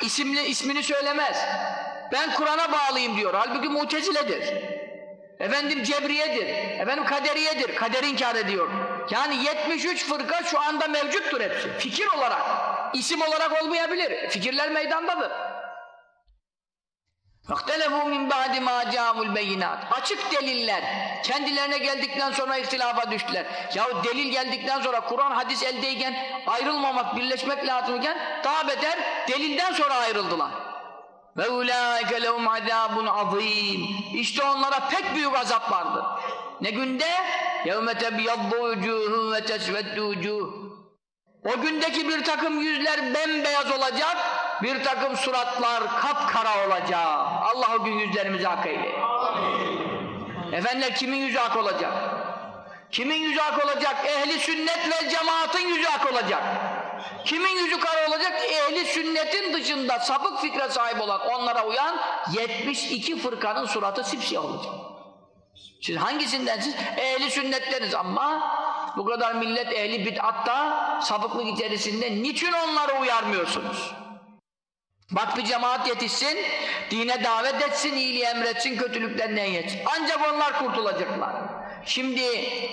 İsimli, ismini söylemez. Ben Kur'an'a bağlıyım diyor. Halbuki muteziledir. Efendim cebriyedir. Efendim kaderiyedir. Kader inkar ediyor. Yani 73 fırka şu anda mevcuttur hepsi. Fikir olarak. isim olarak olmayabilir. Fikirler meydandadır. Faktelefu min ba'di ma ca'amul beyinat. Açık deliller. Kendilerine geldikten sonra ihtilafa düştüler. Yahu delil geldikten sonra Kur'an hadis eldeyken ayrılmamak, birleşmek lazımken daha beter delilden sonra ayrıldılar. Ve ulaike lehum azabun azim. İşte onlara pek büyük azap vardır. Ne günde? Yevme tebyaddu vücuhum ve tesveddu o gündeki bir takım yüzler bembeyaz olacak, bir takım suratlar kapkara olacak. Allah o gün yüzlerimizi hak eyle. Efendiler kimin yüzü hak olacak? Kimin yüzü hak olacak? Ehli sünnet ve cemaatin yüzü hak olacak. Kimin yüzü kara olacak? Ehli sünnetin dışında sapık fikre sahip olan onlara uyan 72 fırkanın suratı sipsiyah olacak. Siz hangisindensiniz? Ehli sünnetteniz ama bu kadar millet ehli bid'atta sapıklık içerisinde niçin onları uyarmıyorsunuz? Bak bir cemaat yetişsin, dine davet etsin, iyiliği emretsin, kötülükten nehyetsin. Ancak onlar kurtulacaklar. Şimdi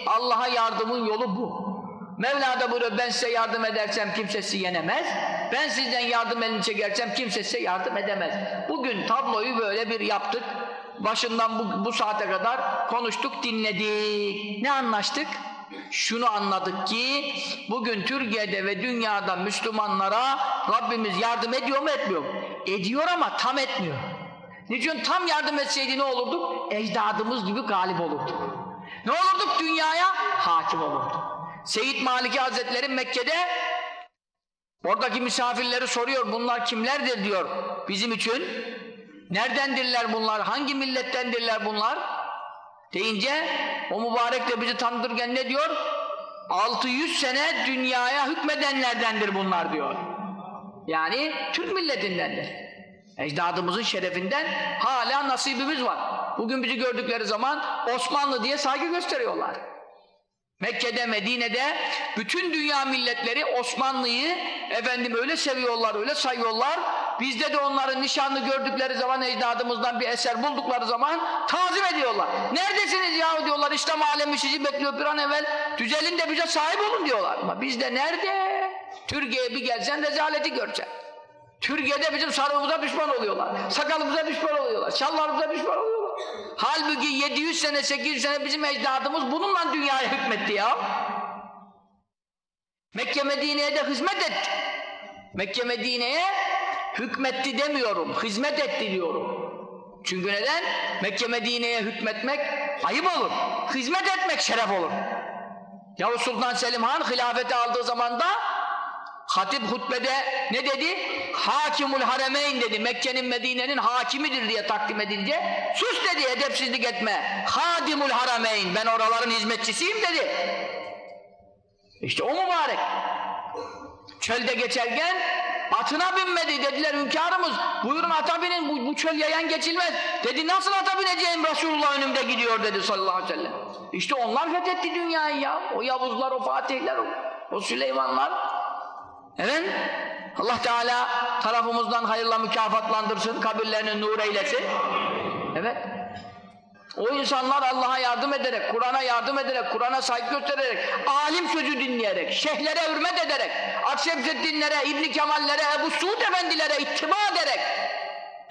Allah'a yardımın yolu bu. Mevla da buyuruyor ben size yardım edersem kimse sizi yenemez. Ben sizden yardım elini çekersem kimse size yardım edemez. Bugün tabloyu böyle bir yaptık. Başından bu, bu saate kadar konuştuk, dinledik. Ne anlaştık? Şunu anladık ki bugün Türkiye'de ve dünyada Müslümanlara Rabbimiz yardım ediyor mu etmiyor mu? Ediyor ama tam etmiyor. Niçin tam yardım etseydi ne olurduk? Ecdadımız gibi galip olurduk. Ne olurduk? Dünyaya hakim olurduk. Seyyid Maliki Hazretleri Mekke'de oradaki misafirleri soruyor bunlar kimlerdir diyor bizim için neredendirler bunlar hangi millettendirler bunlar deyince o mübarek de bizi tanıtırken ne diyor? 600 sene dünyaya hükmedenlerdendir bunlar diyor. Yani Türk milletindendir. Ecdadımızın şerefinden hala nasibimiz var. Bugün bizi gördükleri zaman Osmanlı diye saygı gösteriyorlar. Mekke'de, Medine'de bütün dünya milletleri Osmanlı'yı efendim öyle seviyorlar, öyle sayıyorlar. Bizde de onların nişanlı gördükleri zaman ecdadımızdan bir eser buldukları zaman tazim ediyorlar. Neredesiniz yahu diyorlar, İslam alemi sizi bekliyor bir an evvel. Düzelin de bize sahip olun diyorlar. Ama bizde nerede? Türkiye'ye bir gelsen rezaleti göreceksin. Türkiye'de bizim sarığımıza düşman oluyorlar. Sakalımıza düşman oluyorlar. Şallarımıza düşman oluyorlar. Halbuki 700 sene 800 sene bizim ecdadımız bununla dünyaya hükmetti ya. Mekke Medine'ye de hizmet etti. Mekke Medine'ye hükmetti demiyorum, hizmet etti diyorum. Çünkü neden? Mekke Medine'ye hükmetmek ayıp olur. Hizmet etmek şeref olur. Yavuz Sultan Selim Han hilafeti aldığı zaman da hatip hutbede ne dedi? Hakimul Haremeyn dedi. Mekke'nin Medine'nin hakimidir diye takdim edilince sus dedi edepsizlik etme. Hadimul Haremeyn ben oraların hizmetçisiyim dedi. İşte o mübarek. Çölde geçerken atına binmedi dediler hünkârımız. Buyurun ata binin bu, bu çöl yayan geçilmez. Dedi nasıl ata bineceğim? Resulullah önümde gidiyor dedi sallallahu aleyhi ve sellem. İşte onlar fethetti dünyayı ya. O Yavuzlar o Fatihler o, o Süleymanlar. Evet. Allah Teala tarafımızdan hayırla mükafatlandırsın kabirlerini nur eylesin. Evet o insanlar Allah'a yardım ederek, Kur'an'a yardım ederek, Kur'an'a saygı göstererek, alim sözü dinleyerek, şeyhlere hürmet ederek, Akşemseddinlere, İbn Kemallere, Ebu Suud efendilere ittiba ederek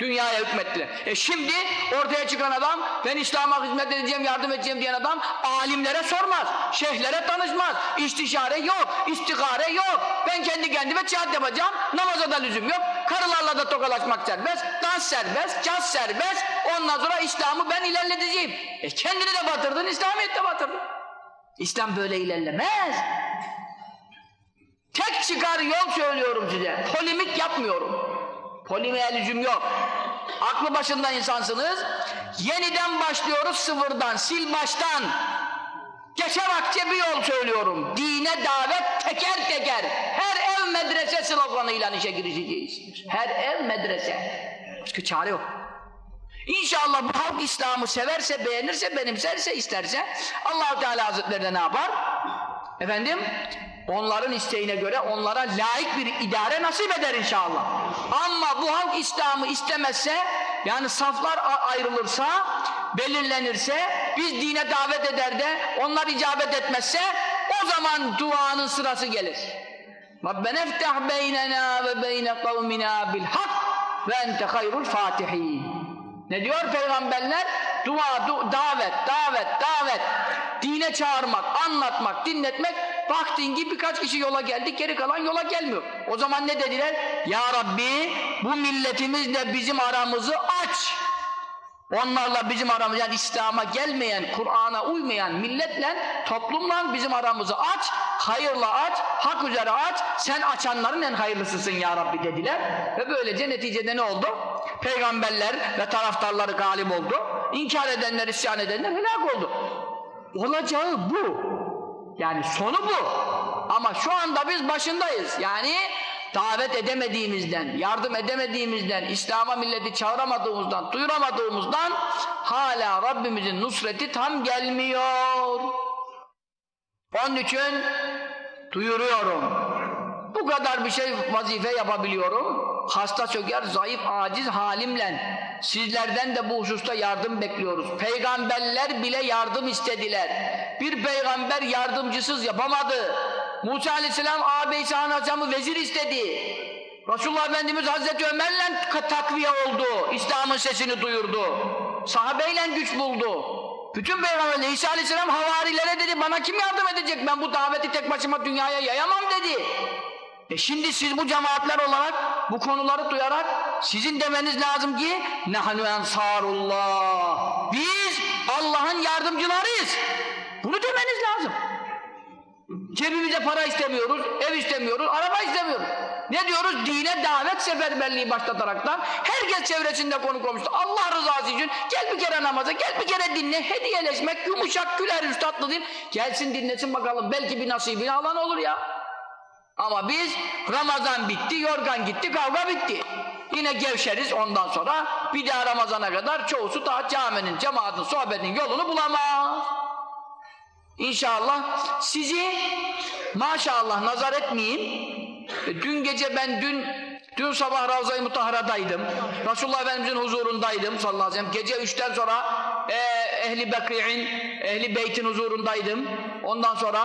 dünyaya hükmettiler. E şimdi ortaya çıkan adam, ben İslam'a hizmet edeceğim, yardım edeceğim diyen adam, alimlere sormaz, şeyhlere tanışmaz, istişare yok, istikare yok. Ben kendi kendime cihat yapacağım, namaza da lüzum yok, karılarla da tokalaşmak serbest, dans serbest, caz serbest, ondan sonra İslam'ı ben ilerleteceğim. E kendini de batırdın, İslamiyet'i de batırdın. İslam böyle ilerlemez. Tek çıkar yol söylüyorum size, polimik yapmıyorum. Polimiğe lüzum yok. Aklı başında insansınız. Yeniden başlıyoruz sıfırdan, sil baştan. Geçen akçe bir yol söylüyorum. Dine davet teker teker. Her ev medrese sloganıyla işe girişeceğiz. Her ev medrese. Başka çare yok. İnşallah bu halk İslam'ı severse, beğenirse, benimserse, isterse allah Teala Hazretleri de ne yapar? Efendim? Onların isteğine göre onlara layık bir idare nasip eder inşallah. Ama bu halk İslam'ı istemezse, yani saflar ayrılırsa, belirlenirse, biz dine davet eder de onlar icabet etmezse, o zaman duanın sırası gelir. Rabbena iftah beynena ve beyne kavmina bil hak ve ente hayrul fatihin. Ne diyor peygamberler? Dua, du davet, davet, davet. Dine çağırmak, anlatmak, dinletmek. Baktın ki birkaç kişi yola geldi, geri kalan yola gelmiyor. O zaman ne dediler? Ya Rabbi bu milletimizle bizim aramızı aç. Onlarla bizim aramız yani İslam'a gelmeyen, Kur'an'a uymayan milletle, toplumla bizim aramızı aç, hayırla aç, hak üzere aç, sen açanların en hayırlısısın ya Rabbi dediler. Ve böylece neticede ne oldu? Peygamberler ve taraftarları galip oldu. İnkar edenler, isyan edenler helak oldu. Olacağı bu. Yani sonu bu. Ama şu anda biz başındayız. Yani davet edemediğimizden, yardım edemediğimizden, İslam'a milleti çağıramadığımızdan, duyuramadığımızdan hala Rabbimizin nusreti tam gelmiyor. Onun için duyuruyorum. Bu kadar bir şey vazife yapabiliyorum. Hasta çöker, zayıf, aciz halimle. Sizlerden de bu hususta yardım bekliyoruz. Peygamberler bile yardım istediler. Bir peygamber yardımcısız yapamadı. Musa aleyhisselam ağabey İsa'nın hocamı vezir istedi. Resulullah Efendimiz Hazreti Ömer'le takviye oldu. İslam'ın sesini duyurdu. Sahabeyle güç buldu. Bütün peygamberler İsa aleyhisselam havarilere dedi bana kim yardım edecek ben bu daveti tek başıma dünyaya yayamam dedi. E şimdi siz bu cemaatler olarak bu konuları duyarak sizin demeniz lazım ki nahnu ensarullah. Biz Allah'ın yardımcılarıyız. Bunu demeniz lazım. Cebimize para istemiyoruz, ev istemiyoruz, araba istemiyoruz. Ne diyoruz? Dine davet seferberliği başlataraktan herkes çevresinde konu komşusu. Allah rızası için gel bir kere namaza, gel bir kere dinle, hediyeleşmek, yumuşak, güler yüz, tatlı. Gelsin dinlesin bakalım, belki bir nasibini alan olur ya. Ama biz Ramazan bitti, yorgan gitti, kavga bitti. Yine gevşeriz ondan sonra bir daha Ramazan'a kadar çoğusu daha caminin, cemaatin, sohbetin yolunu bulamaz. İnşallah sizi maşallah nazar etmeyeyim. Dün gece ben dün dün sabah Ravza-i Mutahara'daydım. Resulullah Efendimizin huzurundaydım sallallahu aleyhi ve sellem. Gece üçten sonra e, Ehli Bekri'in, Ehli Beyt'in huzurundaydım. Ondan sonra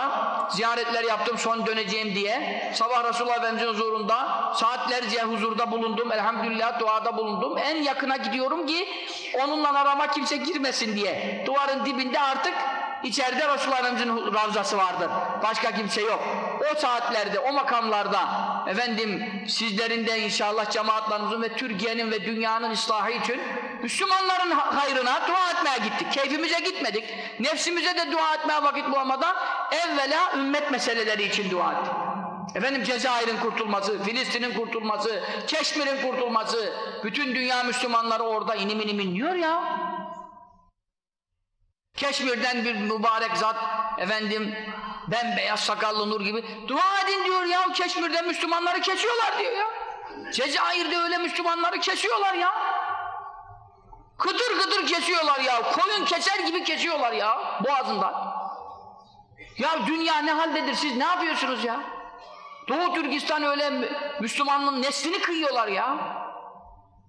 ziyaretler yaptım son döneceğim diye. Sabah Resulullah Efendimizin huzurunda saatlerce huzurda bulundum. Elhamdülillah duada bulundum. En yakına gidiyorum ki onunla arama kimse girmesin diye. Duvarın dibinde artık İçeride Resulullah Efendimiz'in ravzası vardır. Başka kimse yok. O saatlerde, o makamlarda efendim sizlerin de inşallah cemaatlerimizin ve Türkiye'nin ve dünyanın ıslahı için Müslümanların hayrına dua etmeye gittik. Keyfimize gitmedik. Nefsimize de dua etmeye vakit bulamadan evvela ümmet meseleleri için dua ettik. Efendim Cezayir'in kurtulması, Filistin'in kurtulması, Keşmir'in kurtulması, bütün dünya Müslümanları orada inim inim inliyor ya. Keşmir'den bir mübarek zat, efendim bembeyaz sakallı nur gibi dua edin diyor ya Keşmir'den Müslümanları kesiyorlar diyor ya. Cezayir'de öyle Müslümanları kesiyorlar ya. Kıtır kıtır kesiyorlar ya. Koyun keser gibi kesiyorlar ya boğazından. Ya dünya ne haldedir siz ne yapıyorsunuz ya? Doğu Türkistan öyle Müslümanlığın neslini kıyıyorlar ya.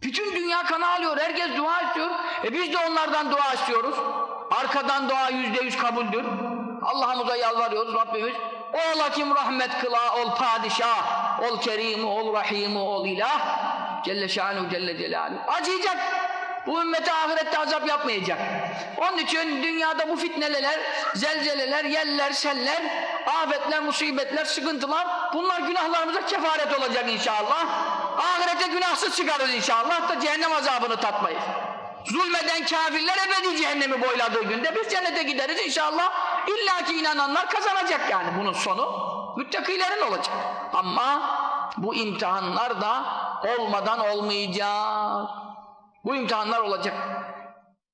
Bütün dünya kana alıyor. Herkes dua istiyor. E biz de onlardan dua istiyoruz. Arkadan dua yüzde yüz kabuldür. Allah'ımıza yalvarıyoruz Rabbimiz. Ol hakim rahmet kıla, ol padişah, ol kerim, ol rahim, ol ilah. Celle şanu celle celaluhu. Acıyacak. Bu ümmete ahirette azap yapmayacak. Onun için dünyada bu fitneler, zelzeleler, yeller, seller, afetler, musibetler, sıkıntılar bunlar günahlarımıza kefaret olacak inşallah. Ahirete günahsız çıkarız inşallah da cehennem azabını tatmayız. Zulmeden kafirler ebedi cehennemi boyladığı günde biz cennete gideriz inşallah. İlla ki inananlar kazanacak yani bunun sonu. Müttakilerin olacak. Ama bu imtihanlar da olmadan olmayacak. Bu imtihanlar olacak.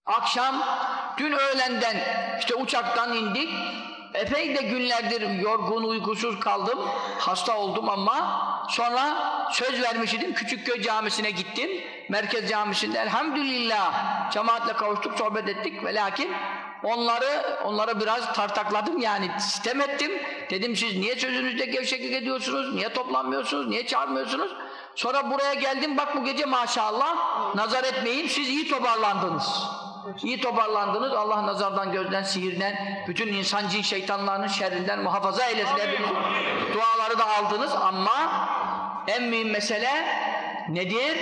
Akşam, dün öğlenden işte uçaktan indik. Epey de günlerdir yorgun, uykusuz kaldım. Hasta oldum ama sonra söz vermiştim. Küçükköy camisine gittim. Merkez camisinde elhamdülillah cemaatle kavuştuk, sohbet ettik. Ve lakin onları, onları biraz tartakladım yani sistem ettim. Dedim siz niye sözünüzde gevşeklik ediyorsunuz? Niye toplanmıyorsunuz? Niye çağırmıyorsunuz? Sonra buraya geldim bak bu gece maşallah nazar etmeyin siz iyi toparlandınız. İyi toparlandınız. Allah nazardan, gözden, sihirden, bütün insan cin şeytanlarının şerrinden muhafaza eylesin. Duaları da aldınız ama en mühim mesele nedir?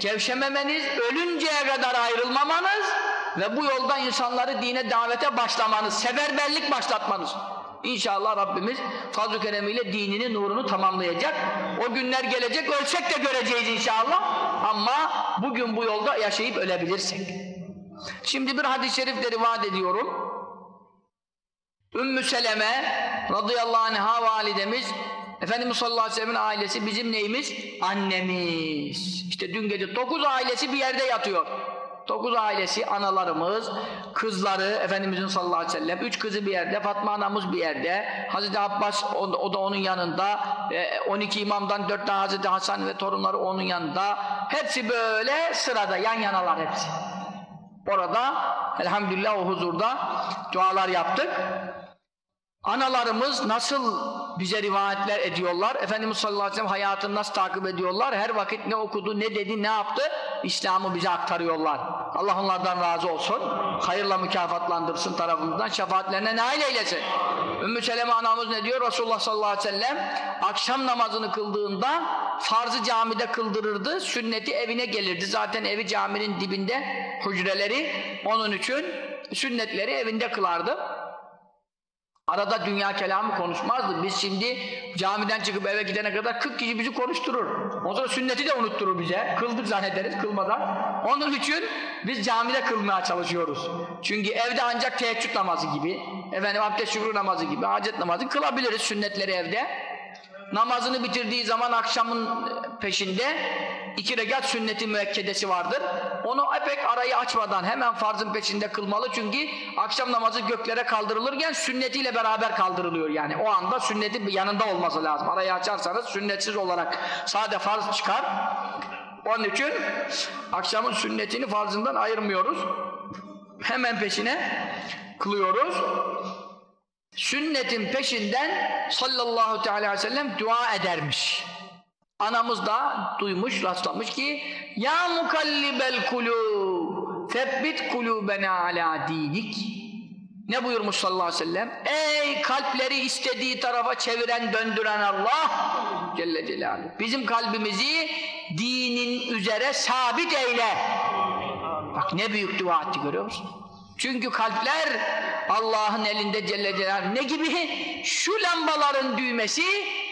Gevşememeniz, ölünceye kadar ayrılmamanız ve bu yolda insanları dine davete başlamanız, seferberlik başlatmanız. İnşallah Rabbimiz fazl-ı keremiyle dinini, nurunu tamamlayacak. O günler gelecek, ölsek de göreceğiz inşallah. Ama bugün bu yolda yaşayıp ölebilirsek. Şimdi bir hadis-i şerifle rivayet ediyorum. Ümmü Seleme radıyallahu anh'a validemiz Efendimiz sallallahu aleyhi ve sellem'in ailesi bizim neyimiz? Annemiz. İşte dün gece dokuz ailesi bir yerde yatıyor. Dokuz ailesi, analarımız, kızları, Efendimizin sallallahu aleyhi ve sellem, üç kızı bir yerde, Fatma anamız bir yerde, Hazreti Abbas o, o da onun yanında, e, 12 imamdan dört tane Hazreti Hasan ve torunları onun yanında, hepsi böyle sırada, yan yanalar hepsi. Orada elhamdülillah o huzurda dualar yaptık. Analarımız nasıl bize rivayetler ediyorlar? Efendimiz sallallahu aleyhi ve sellem hayatını nasıl takip ediyorlar? Her vakit ne okudu, ne dedi, ne yaptı? İslam'ı bize aktarıyorlar. Allah onlardan razı olsun. Hayırla mükafatlandırsın tarafımızdan. Şefaatlerine nail eylesin. Ümmü Seleme anamız ne diyor? Resulullah sallallahu aleyhi ve sellem akşam namazını kıldığında farzı camide kıldırırdı. Sünneti evine gelirdi. Zaten evi caminin dibinde hücreleri. Onun için sünnetleri evinde kılardı. Arada dünya kelamı konuşmazdı. Biz şimdi camiden çıkıp eve gidene kadar 40 kişi bizi konuşturur. O zaman sünneti de unutturur bize. Kıldık zannederiz kılmadan. Onun için biz camide kılmaya çalışıyoruz. Çünkü evde ancak teheccüd namazı gibi, efendim abdest şükrü namazı gibi, hacet namazı kılabiliriz sünnetleri evde. Namazını bitirdiği zaman akşamın peşinde iki rekat sünneti müekkedesi vardır. Onu epek arayı açmadan hemen farzın peşinde kılmalı çünkü akşam namazı göklere kaldırılırken sünnetiyle beraber kaldırılıyor yani. O anda sünneti yanında olması lazım. Arayı açarsanız sünnetsiz olarak sade farz çıkar. Onun için akşamın sünnetini farzından ayırmıyoruz. Hemen peşine kılıyoruz sünnetin peşinden sallallahu teala aleyhi ve sellem dua edermiş. Anamız da duymuş, rastlamış ki Ya mukallibel kulub Febbit kulubena ala dinik Ne buyurmuş sallallahu aleyhi ve sellem? Ey kalpleri istediği tarafa çeviren, döndüren Allah Celle Celaluhu. Bizim kalbimizi dinin üzere sabit eyle. Bak ne büyük dua etti görüyor musun? Çünkü kalpler Allah'ın elinde Celle Celaluhu ne gibi? Şu lambaların düğmesi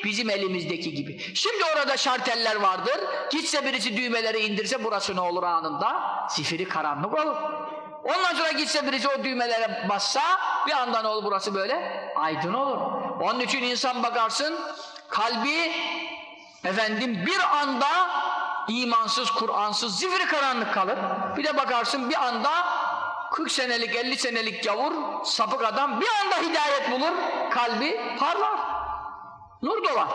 bizim elimizdeki gibi. Şimdi orada şarteller vardır. Gitse birisi düğmeleri indirse burası ne olur anında? Zifiri karanlık olur. Ondan sonra gitse birisi o düğmelere bassa bir anda ne olur burası böyle? Aydın olur. Onun için insan bakarsın kalbi efendim bir anda imansız, Kur'ansız, zifiri karanlık kalır. Bir de bakarsın bir anda 40 senelik, 50 senelik gavur, sapık adam bir anda hidayet bulur, kalbi parlar. Nur dolar.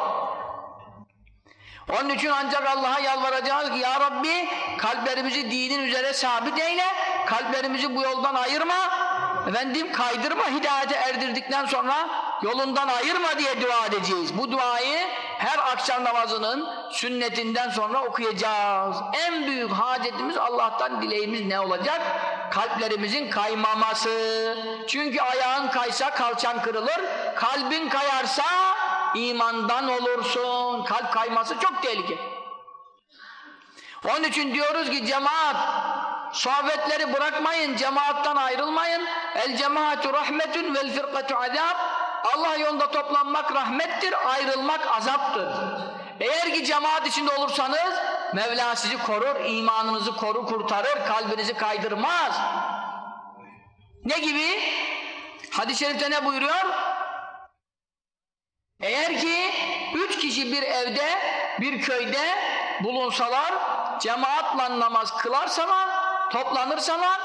Onun için ancak Allah'a yalvaracağız ki Ya Rabbi kalplerimizi dinin üzere sabit eyle, kalplerimizi bu yoldan ayırma, efendim kaydırma, hidayete erdirdikten sonra yolundan ayırma diye dua edeceğiz. Bu duayı her akşam namazının sünnetinden sonra okuyacağız. En büyük hacetimiz Allah'tan dileğimiz ne olacak? Kalplerimizin kaymaması. Çünkü ayağın kaysa kalçan kırılır, kalbin kayarsa imandan olursun. Kalp kayması çok tehlikeli. Onun için diyoruz ki cemaat sohbetleri bırakmayın, cemaattan ayrılmayın. El cemaatu rahmetun vel firkatu azab. Allah yolunda toplanmak rahmettir, ayrılmak azaptır. Eğer ki cemaat içinde olursanız Mevla sizi korur, imanınızı korur, kurtarır, kalbinizi kaydırmaz. Ne gibi? Hadis-i şerifte ne buyuruyor? Eğer ki üç kişi bir evde, bir köyde bulunsalar, cemaatla namaz kılarsalar, toplanırsalar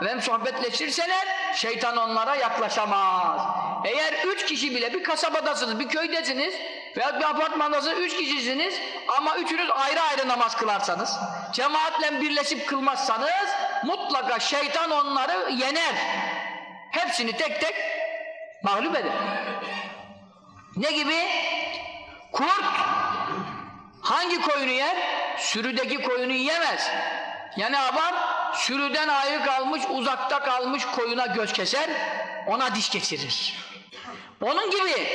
ve sohbetleşirseler, şeytan onlara yaklaşamaz. Eğer üç kişi bile bir kasabadasınız, bir köydesiniz veya bir apartmandasınız, üç kişisiniz ama üçünüz ayrı ayrı namaz kılarsanız, cemaatle birleşip kılmazsanız mutlaka şeytan onları yener. Hepsini tek tek mağlup eder. Ne gibi? Kurt hangi koyunu yer? Sürüdeki koyunu yiyemez. Ya ne? Sürüden ayrı kalmış, uzakta kalmış koyuna göz keser, ona diş geçirir. Onun gibi,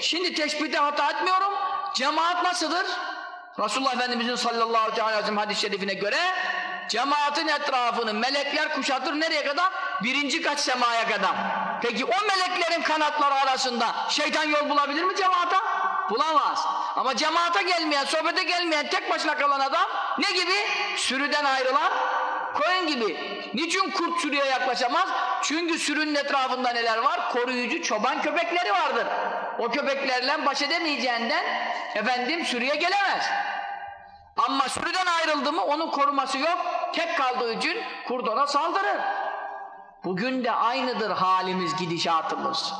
şimdi teşbihte hata etmiyorum, cemaat nasıldır? Resulullah Efendimizin sallallahu aleyhi ve sellem hadis-i şerifine göre cemaatin etrafını melekler kuşatır nereye kadar? Birinci kaç semaya kadar. Peki o meleklerin kanatları arasında şeytan yol bulabilir mi cemaata? Bulamaz. Ama cemaata gelmeyen, sohbete gelmeyen, tek başına kalan adam ne gibi? Sürüden ayrılan koyun gibi. Niçin kurt sürüye yaklaşamaz? Çünkü sürünün etrafında neler var? Koruyucu çoban köpekleri vardır. O köpeklerle baş edemeyeceğinden efendim sürüye gelemez. Ama sürüden ayrıldı mı onun koruması yok. Tek kaldığı için kurt ona saldırır. Bugün de aynıdır halimiz, gidişatımız.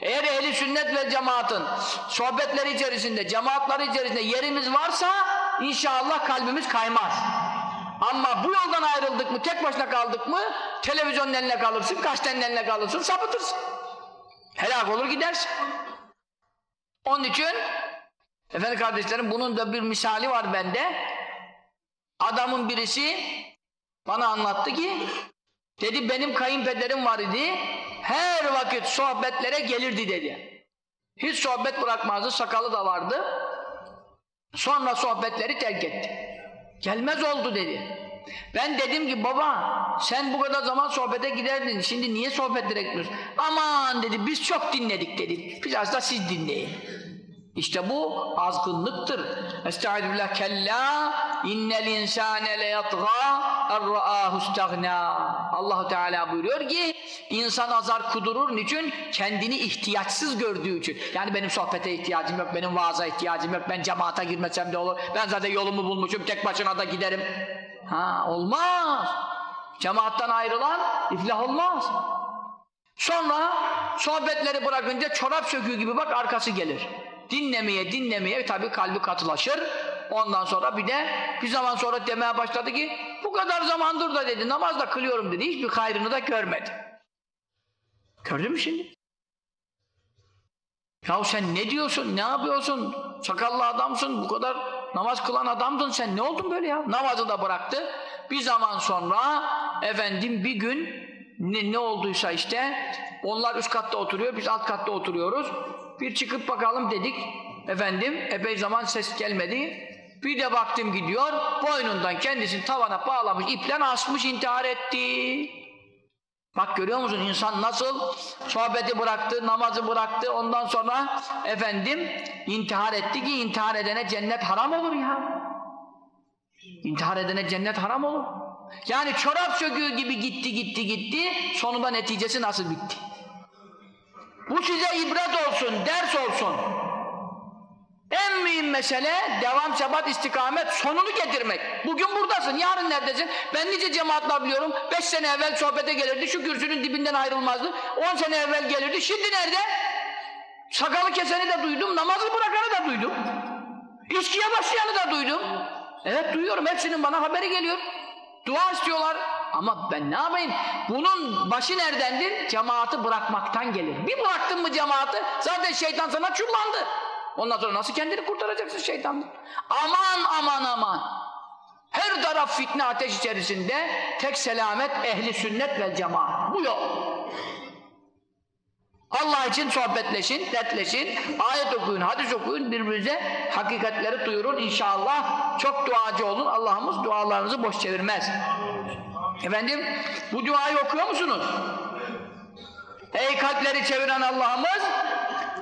Eğer ehli sünnet ve cemaatın sohbetleri içerisinde, cemaatları içerisinde yerimiz varsa inşallah kalbimiz kaymaz. Ama bu yoldan ayrıldık mı, tek başına kaldık mı televizyonun eline kalırsın, gazetenin eline kalırsın, sapıtırsın. Helak olur gidersin. Onun için efendim kardeşlerim bunun da bir misali var bende. Adamın birisi bana anlattı ki dedi benim kayınpederim var idi her vakit sohbetlere gelirdi dedi. Hiç sohbet bırakmazdı, sakalı da vardı. Sonra sohbetleri terk etti. Gelmez oldu dedi. Ben dedim ki baba sen bu kadar zaman sohbete giderdin şimdi niye sohbetlere gitmiyorsun? Aman dedi biz çok dinledik dedi. Biraz da siz dinleyin. İşte bu azgınlıktır. Estağfirullah kella innel insane le yatgâ erra'âhu Allahu Teala buyuruyor ki insan azar kudurur niçin? Kendini ihtiyaçsız gördüğü için. Yani benim sohbete ihtiyacım yok, benim vaaza ihtiyacım yok, ben cemaata girmesem de olur. Ben zaten yolumu bulmuşum, tek başına da giderim. Ha olmaz. Cemaattan ayrılan iflah olmaz. Sonra sohbetleri bırakınca çorap söküğü gibi bak arkası gelir dinlemeye dinlemeye tabii kalbi katılaşır. Ondan sonra bir de bir zaman sonra demeye başladı ki bu kadar zamandır da dedi namaz da kılıyorum dedi. Hiçbir hayrını da görmedi. Gördün mü şimdi? Yahu sen ne diyorsun? Ne yapıyorsun? Sakallı adamsın. Bu kadar namaz kılan adamdın sen. Ne oldun böyle ya? Namazı da bıraktı. Bir zaman sonra efendim bir gün ne, ne olduysa işte onlar üst katta oturuyor. Biz alt katta oturuyoruz. Bir çıkıp bakalım dedik. Efendim epey zaman ses gelmedi. Bir de baktım gidiyor. Boynundan kendisini tavana bağlamış, iplen asmış intihar etti. Bak görüyor musun insan nasıl sohbeti bıraktı, namazı bıraktı ondan sonra efendim intihar etti ki intihar edene cennet haram olur ya. İntihar edene cennet haram olur. Yani çorap söküğü gibi gitti gitti gitti sonunda neticesi nasıl bitti? Bu size ibret olsun, ders olsun. En mühim mesele devam, sebat, istikamet sonunu getirmek. Bugün buradasın, yarın neredesin? Ben nice cemaatler biliyorum. Beş sene evvel sohbete gelirdi, şu kürsünün dibinden ayrılmazdı. On sene evvel gelirdi, şimdi nerede? Sakalı keseni de duydum, namazı bırakanı da duydum. İçkiye başlayanı da duydum. Evet duyuyorum, hepsinin bana haberi geliyor. Dua istiyorlar. Ama ben ne yapayım? Bunun başı neredendir? Cemaati bırakmaktan gelir. Bir bıraktın mı cemaati, zaten şeytan sana çullandı. Ondan sonra nasıl kendini kurtaracaksın şeytandan? Aman aman aman! Her taraf fitne ateş içerisinde tek selamet ehli sünnet ve cemaat. Bu yol. Allah için sohbetleşin, dertleşin, ayet okuyun, hadis okuyun, birbirinize hakikatleri duyurun inşallah. Çok duacı olun, Allah'ımız dualarınızı boş çevirmez. Efendim, bu duayı okuyor musunuz? Ey kalpleri çeviren Allah'ımız,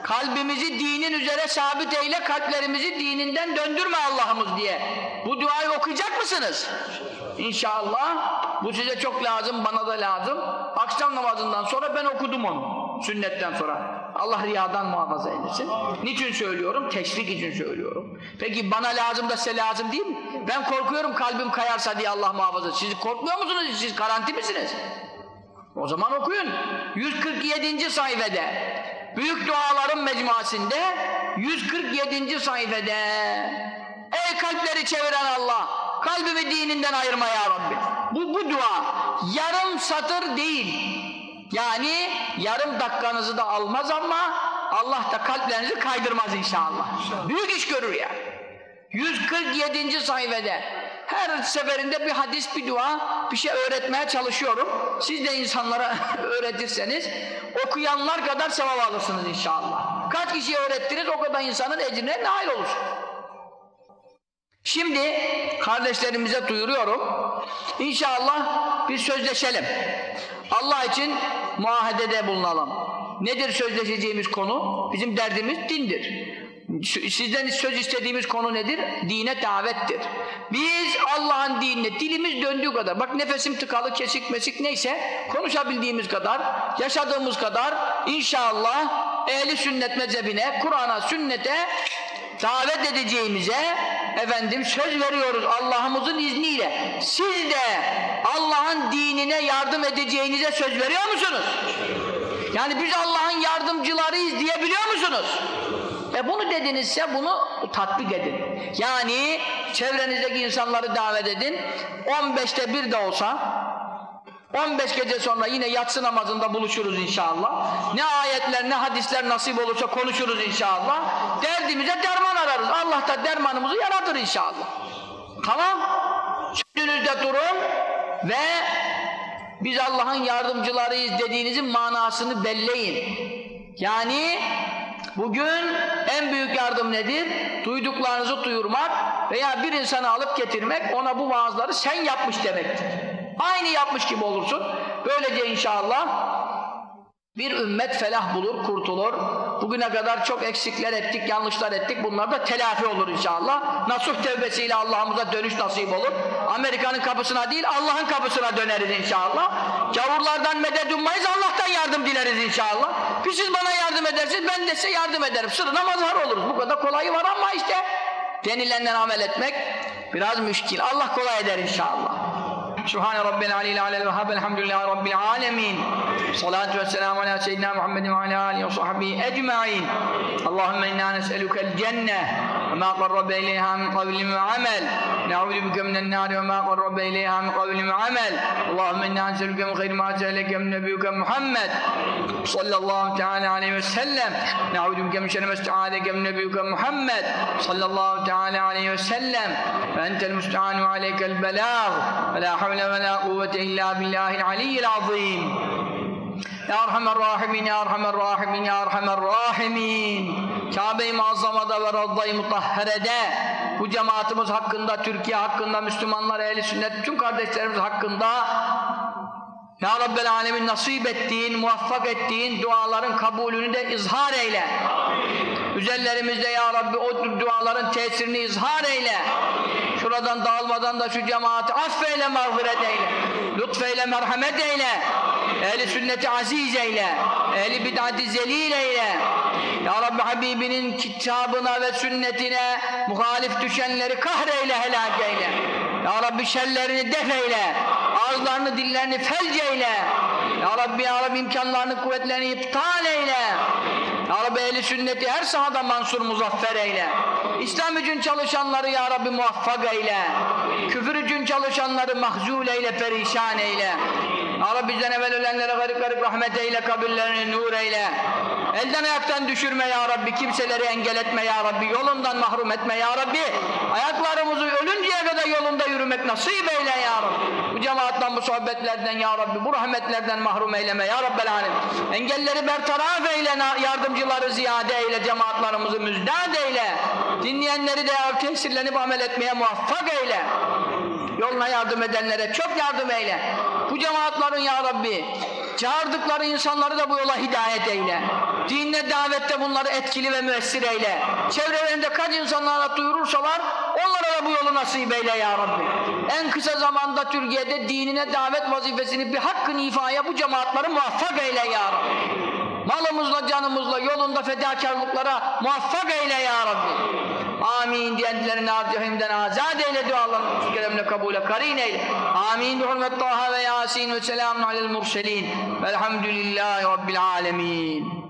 kalbimizi dinin üzere sabit eyle, kalplerimizi dininden döndürme Allah'ımız diye. Bu duayı okuyacak mısınız? İnşallah. Bu size çok lazım, bana da lazım. Akşam namazından sonra ben okudum onu. Sünnetten sonra. Allah riyadan muhafaza eylesin. Niçin söylüyorum? Teşvik için söylüyorum. Peki bana lazım da size lazım değil mi? Ben korkuyorum kalbim kayarsa diye Allah muhafaza. Siz korkmuyor musunuz? Siz garanti misiniz? O zaman okuyun. 147. sayfede Büyük Duaların Mecmuasinde 147. sayfede Ey kalpleri çeviren Allah kalbimi dininden ayırma ya Rabbi. Bu, bu dua yarım satır değil. Yani yarım dakikanızı da almaz ama Allah da kalplerinizi kaydırmaz inşallah. Büyük iş görür ya. 147. sayfede her seferinde bir hadis, bir dua, bir şey öğretmeye çalışıyorum. Siz de insanlara [laughs] öğretirseniz okuyanlar kadar sevap alırsınız inşallah. Kaç kişiye öğrettiniz o kadar insanın ecrine nail olursun. Şimdi kardeşlerimize duyuruyorum. İnşallah bir sözleşelim. Allah için muahedede bulunalım. Nedir sözleşeceğimiz konu? Bizim derdimiz dindir. Sizden söz istediğimiz konu nedir? Dine davettir. Biz Allah'ın dinine dilimiz döndüğü kadar, bak nefesim tıkalı, kesik mesik neyse, konuşabildiğimiz kadar, yaşadığımız kadar inşallah ehli sünnet mezhebine, Kur'an'a, sünnete davet edeceğimize efendim söz veriyoruz Allah'ımızın izniyle. Siz de Allah'ın dinine yardım edeceğinize söz veriyor musunuz? Yani biz Allah'ın yardımcılarıyız diyebiliyor musunuz? E bunu dedinizse bunu tatbik edin. Yani çevrenizdeki insanları davet edin. 15'te bir de olsa 15 gece sonra yine yatsı namazında buluşuruz inşallah. Ne ayetler ne hadisler nasip olursa konuşuruz inşallah. Derdimize derman ararız. Allah da dermanımızı yaratır inşallah. Tamam? Sözünüzde durun ve biz Allah'ın yardımcılarıyız dediğinizin manasını belleyin. Yani bugün en büyük yardım nedir? Duyduklarınızı duyurmak veya bir insanı alıp getirmek ona bu vaazları sen yapmış demektir. Aynı yapmış gibi olursun. Böylece inşallah bir ümmet felah bulur, kurtulur. Bugüne kadar çok eksikler ettik, yanlışlar ettik. Bunlar da telafi olur inşallah. Nasuh tevbesiyle Allah'ımıza dönüş nasip olur. Amerika'nın kapısına değil, Allah'ın kapısına döneriz inşallah. Gavurlardan medet ummayız, Allah'tan yardım dileriz inşallah. Bir siz bana yardım edersiniz, ben de size yardım ederim. Sırrına mazhar oluruz. Bu kadar kolayı var ama işte denilenden amel etmek biraz müşkil. Allah kolay eder inşallah. سبحان رب العلي العلى الوهاب الحمد لله رب العالمين. الصلاة والسلام على سيدنا محمد وعلى آله وصحبه أجمعين. اللهم إنا نسألك الجنة وما قرب إليها من قول وعمل. نعوذ بك من النار وما قرب إليها من قول وعمل. اللهم إنا نسألك من خير ما سألك من نبيك محمد صلى الله تعالى عليه وسلم. نعوذ بك من شر ما استعاذك من نبيك محمد صلى الله تعالى عليه وسلم. فأنت المستعان وعليك البلاغ. ولا حول ولا قوة إلا بالله العلي العظيم. Ya Erhamer Rahimin, Ya Erhamer Rahimin, Ya Erhamer Rahimin. Kabe-i Muazzama'da ve Ravza-i Mutahhere'de bu cemaatimiz hakkında, Türkiye hakkında, Müslümanlar, ehli sünnet, tüm kardeşlerimiz hakkında Ya Rabbel Alemin nasip ettiğin, muvaffak ettiğin duaların kabulünü de izhar eyle. Üzerlerimizde Ya Rabbi o duaların tesirini izhar eyle. Şuradan dağılmadan da şu cemaati affeyle, mağfiret eyle. Lütfeyle, merhamet eyle. Ehli sünneti aziz eyle. Ehli bid'ati zelil eyle. Ya Rabbi Habibinin kitabına ve sünnetine muhalif düşenleri kahreyle helak eyle. Ya Rabbi şerlerini def eyle. Ağızlarını dillerini felç eyle. Ya Rabbi Ya Rabbi imkanlarını kuvvetlerini iptal eyle. Ya Rabbi ehli sünneti her sahada mansur muzaffer eyle. İslam için çalışanları Ya Rabbi muvaffak eyle. Küfür için çalışanları mahzul eyle, perişan eyle. Ya Rabbi bizden evvel ölenlere garip garip rahmet eyle, kabirlerini nur eyle. Elden ayaktan düşürme Ya Rabbi, kimseleri engel etme Ya Rabbi, yolundan mahrum etme Ya Rabbi. Ayaklarımızı ölünceye kadar yolunda yürümek nasip eyle Ya Rabbi. Bu cemaattan, bu sohbetlerden Ya Rabbi, bu rahmetlerden mahrum eyleme Ya Rabbel. Engelleri bertaraf eyle, na- yardımcıları ziyade eyle, cemaatlarımızı müjdat eyle. Dinleyenleri de tesirlenip amel etmeye muvaffak eyle. Yoluna yardım edenlere çok yardım eyle. Bu cemaatların ya Rabbi çağırdıkları insanları da bu yola hidayet eyle. Dinle davette bunları etkili ve müessir eyle. Çevrelerinde kaç insanlara duyurursalar onlara da bu yolu nasip eyle ya Rabbi. En kısa zamanda Türkiye'de dinine davet vazifesini bir hakkın ifaya bu cemaatları muvaffak eyle ya Rabbi. Malımızla, canımızla, yolunda fedakarlıklara muvaffak eyle ya Rabbi. Amin diyenlerini cehimden azad eyle dualarını keremle kabule karin eyle. Amin bi hurmet Taha ve Yasin ve selamun alel murselin. Velhamdülillahi Rabbil alemin.